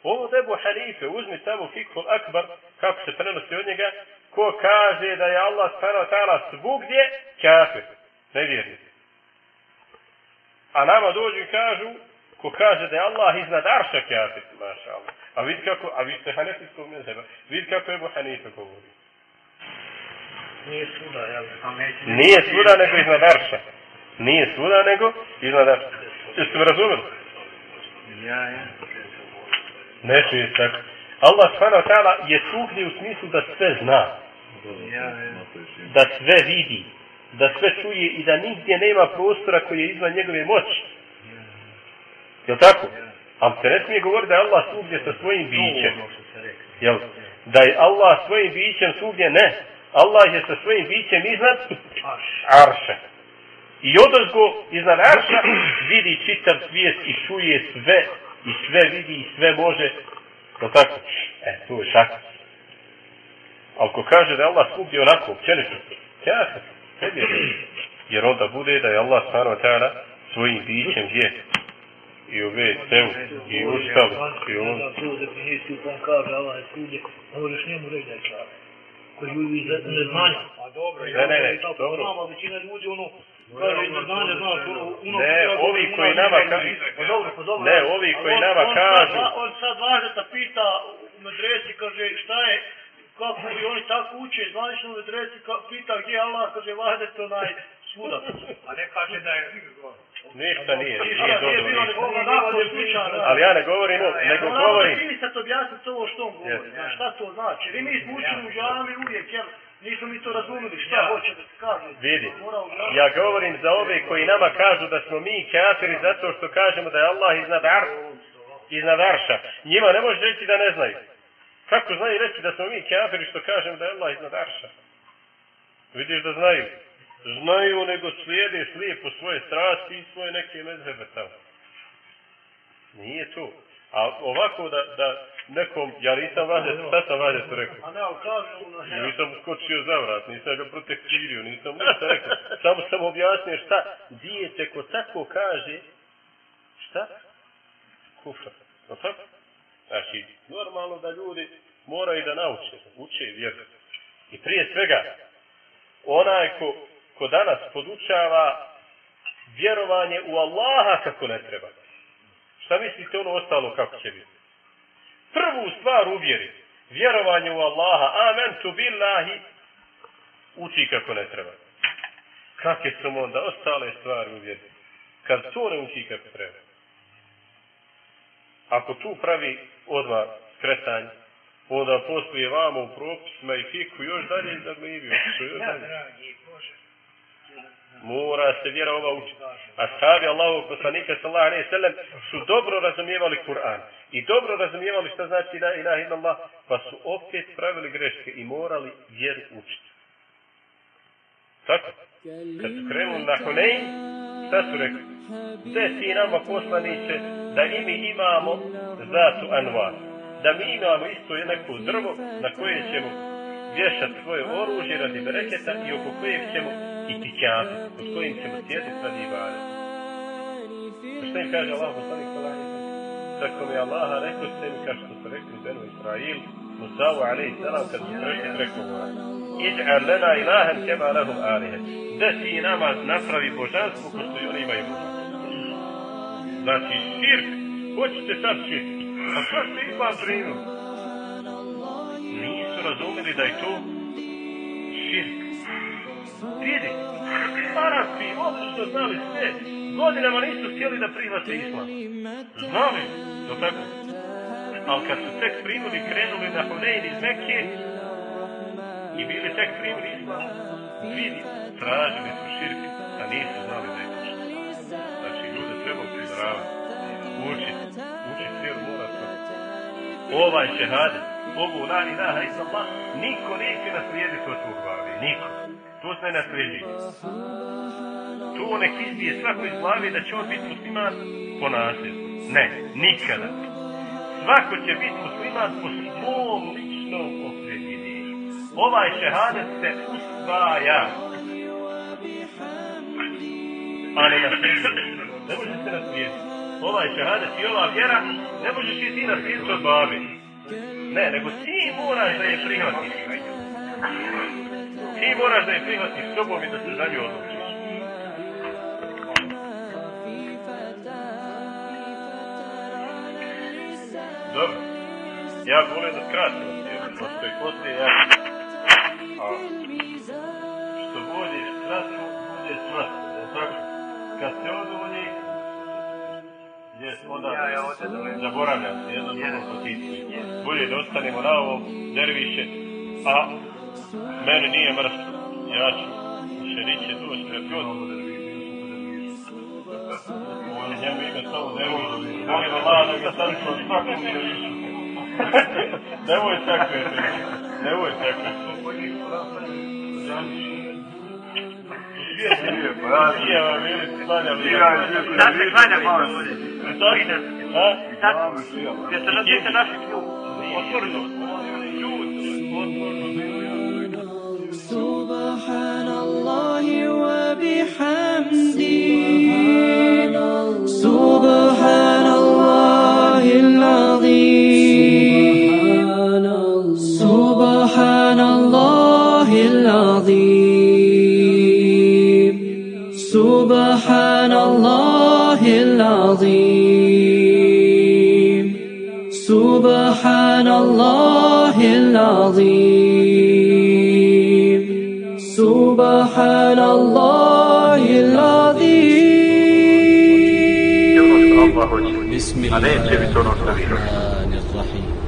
Ovo Ebu Hanife, uzmi tamo Fikhul Akbar, kako se prenosi od njega, ko kaže da je Allah stvarno tala svugdje kafir, nevjernik. A nama dođu i kažu, ko kaže da je Allah iznad arša kafir, maša Allah. A vidi kako, a vi ste hanefijskog mezheba, vidi kako Ebu Hanife govori. Nije svuda, jel? Nije svuda nego iznad arša. Nije svuda nego iznad arša. Jeste me razumeli? Ja, ja. Ne smije tako. Allah subhanahu ta'ala je svugdje u smislu da sve zna. Da sve vidi. Da sve čuje i da nigdje nema prostora koji je izvan njegove moći. Jel tako? Ali se ne smije govoriti da je Allah svugdje sa svojim bićem. Jel? Da je Allah svojim bićem svugdje ne. Allah je sa svojim bićem iznad arša. I odozgo iznad arša vidi čitav svijet i čuje sve i sve vidi i sve može. To tako? E, to je tako. Ali ko kaže da je Allah svugdje onako, općenito, kafir, ne vjeruje. Jer onda bude da je Allah ta'ala svojim bićem gdje? I u WC-u, i u ustavu, i on ne možeš njemu reći da je kafir. Koji ljudi iz neznanja. A dobro, Ne, ne, ne, dobro. Većina ljudi ono. Ne, ovi koji nama kažu- Pa dobro, pa dobro. Ne, ovi koji nama kažu- on sad važe da pita u medresi, kaže, šta je kako i oni tako uče, zvanično medresi, ka- pita gdje je Allah, kaže, vadet onaj svuda. A ne kaže da je... Ništa nije, Ništa nije dobro. Ali ja ne govorim, nego govorim. definisati, objasniti ovo što on govori. Znaš, šta to znači? Jer i mi učili u džami uvijek, jer nismo mi to razumili, šta hoće da se kaže. Vidi, ja govorim za ove koji nama kažu da smo mi kafiri zato što kažemo da je Allah iznad, ar, iznad arša. Njima ne možeš reći da ne znaju. Kako znaju reći da smo mi kafiri što kažemo da je Allah iznad arša? Vidiš da znaju. Znaju nego slijede slijepo svoje strasti i svoje neke mezhebe tamo. Nije to. A ovako da, da nekom, ja nisam važet, šta sam važet rekao? Nisam skočio za vrat, nisam ga protektirio, nisam ništa rekao. Samo sam objasnio šta dijete ko tako kaže, šta? Kufar. No tako? Znači, normalno da ljudi moraju da nauče, uče vjeru. I prije svega, onaj ko, ko danas podučava vjerovanje u Allaha kako ne treba. Šta mislite ono ostalo kako će biti? Prvu stvar uvjeri, vjerovanje u Allaha, amen tu billahi, uči kako ne treba. Kakve su onda ostale stvari uvjeri? Kad to ne uči kako treba. Ako tu pravi odmah skretanje, onda poslije vamo u propisima i fiku još dalje zaglivio. Još dalje. Mora se vjera ova učiti. Ashabi Allahovog poslanika sallallahu alejhi ve sellem su dobro razumijevali Kur'an i dobro razumijevali šta znači la ilaha illallah, pa su opet pravili greške i morali vjeru učiti. Tako? Kad su krenuli na Hunein, šta su rekli? Gde si nama poslaniće da i mi imamo zatu anvar? Da mi imamo isto neko drvo na koje ćemo vješati svoje oružje radi bereketa i oko kojeg ćemo i tikjati, pod kojim ćemo sjediti radi ibade. A šta im kaže Allah poslanik? Tako mi Allaha rekao ste mi kao što su rekli Benu Israil, Musavu alaihi salam kad su prešli preko mora. Iđ'al lana ilahan kema lahum alihe. Da ti nama napravi božanstvo ko što i oni imaju božanstvo. Znači širk, hoćete sad širk. A šta ste islam primili? Nisu razumeli da je to širk. Vidi, Arapi, obično znali sve, godinama nisu htjeli da prihvate islam. Znali, do tako? Ali kad su tek primili, krenuli na Hunein iz Mekke i bili tek primili islam, vidi, tražili su širk, a nisu znali da je. Znači, ljude treba uprizoravati, učiti, učiti vjeru mora. Ovaj šehadet, ovu la ilaha illallah, niko neće naslijediti od tvog glave, niko. To se ne nasljeđuje. To nek izbije svako iz glave da će on biti musliman po nasljedstvu. Ne, nikada. Svako će biti musliman po svom ličnom opredjeljenju. Ovaj šehadet se usvaja. A ne nasljeđuje. Ne može se naslijediti. Ovaj šehadet i ova vjera ne možeš i ti naslijediti od babi. Ne, nego ti moraš da je prihvatiš. Ti moraš da je prihvatiš sobom i da se za nju odlučiš. Dobro. Ja volim da skratim jer pošto je poslije ja... A što vodiš kratko, bude smrt. Je tako? Kad se odvolji, Jes, onda zaboravljam se jedno drugo poticu. Bolje da ostanemo na ovom derviše, a meni nije mrsko. Ja ću šeriće doći pred god. njemu ime samo derviš. Molim Allah da ga sam što svakom dervišu. Nemoj takve priče. Nemoj takve priče. Nije vam bili sklanjali. Sad se klanja malo bolje. A? Sad, jer se razvijete naši klub. Otvorno. سبحان الله وبحمده سبحان الله العظيم. سبحان الله العظيم. سبحان الله العظيم. بسم الله. الرحمن الرحيم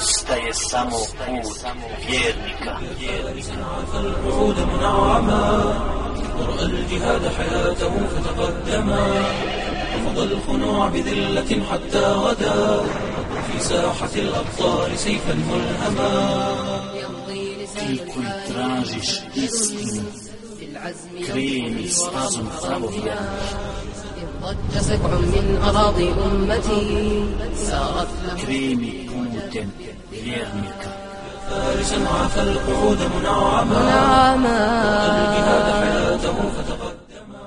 Ostaje samo put vjernika. ورأى الجهاد حياته فتقدما رفض الخنوع بذلة حتى غدا في ساحة الأبطال سيفا ملهما Ti koji tražiš istinu, kreni stazom pravovjernika. ضج سبع من أراضي أمتي سارت له Kreni putem vjernika. فارسا عفى القعود منعما منعما الجهاد حياته فتقدما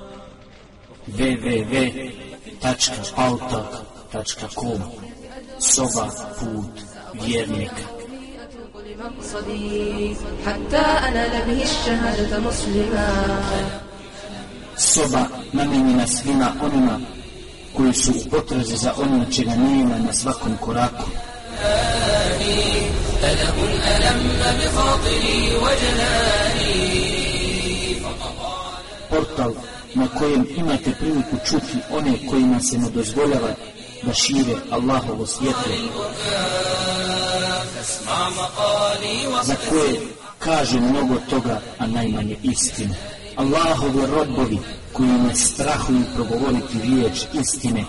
www.pautak.com Soba put vjernika. مقصدي حتى أنال به الشهادة مسلما Soba namijenjena svima onima koji su u potrazi za onim čega nema na svakom koraku. ألم ألم بخاطري وجناني Portal na kojem imate priliku čuti one kojima se ne dozvoljava da šire Allahovo svjetlo, فاسمع مقالي za koje kaže mnogo toga, a najmanje istine. Allahovi robovi koji ne strahuju progovoriti riječ istine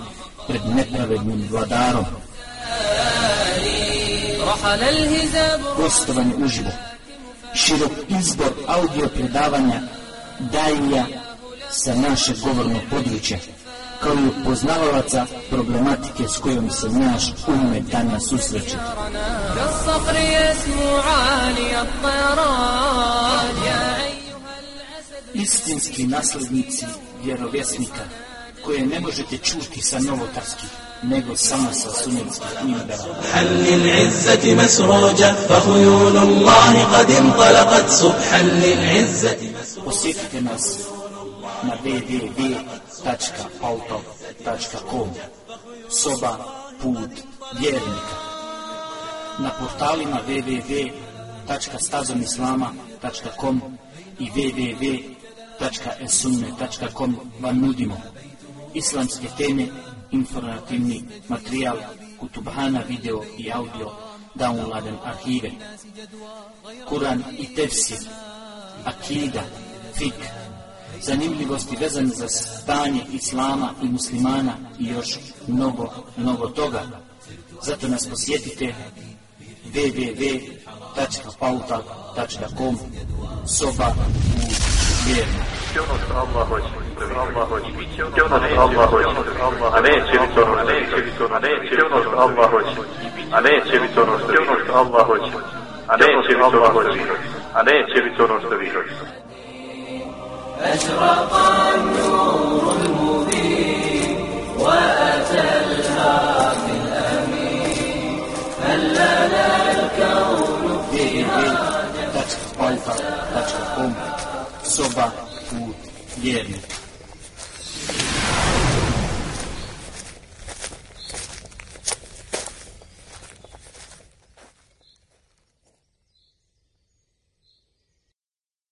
pred nepravednim vladarom. Gostovan uživo. Širok izbor audio predavanja dajlija sa našeg govorno područja, kao i problematike s kojom se naš umet danas susreće. Istinski naslednici vjerovjesnika, koje ne možete čuti sa novotarskih nego samo sa sunetskih minbera. حل العزة مسروجة فخيول الله قد انطلقت صبحا للعزة Posjetite nas na www.auto.com Soba Put Vjernika Na portalima www.stazomislama.com i www.esunne.com vam nudimo islamske teme, informativni materijal, kutubhana video i audio, downloaden arhive, Kur'an i tefsir, akida, fik, zanimljivosti vezane za stanje islama i muslimana i još mnogo, mnogo toga. Zato nas posjetite www.pautak.com soba u vjernu. I ono što Allah hoće, Allah hoće, i ono što Allah hoće, a neće biti ono što neće biti ono, neće ono što Allah hoće, a neće biti ono što ono što Allah hoće, a neće biti ono što vi hoćete, a neće biti ono što vi hoćete. أشرق النور المبين وأتى الهادي الأمين هل لنا الكون www.pautak.com soba put vjernika.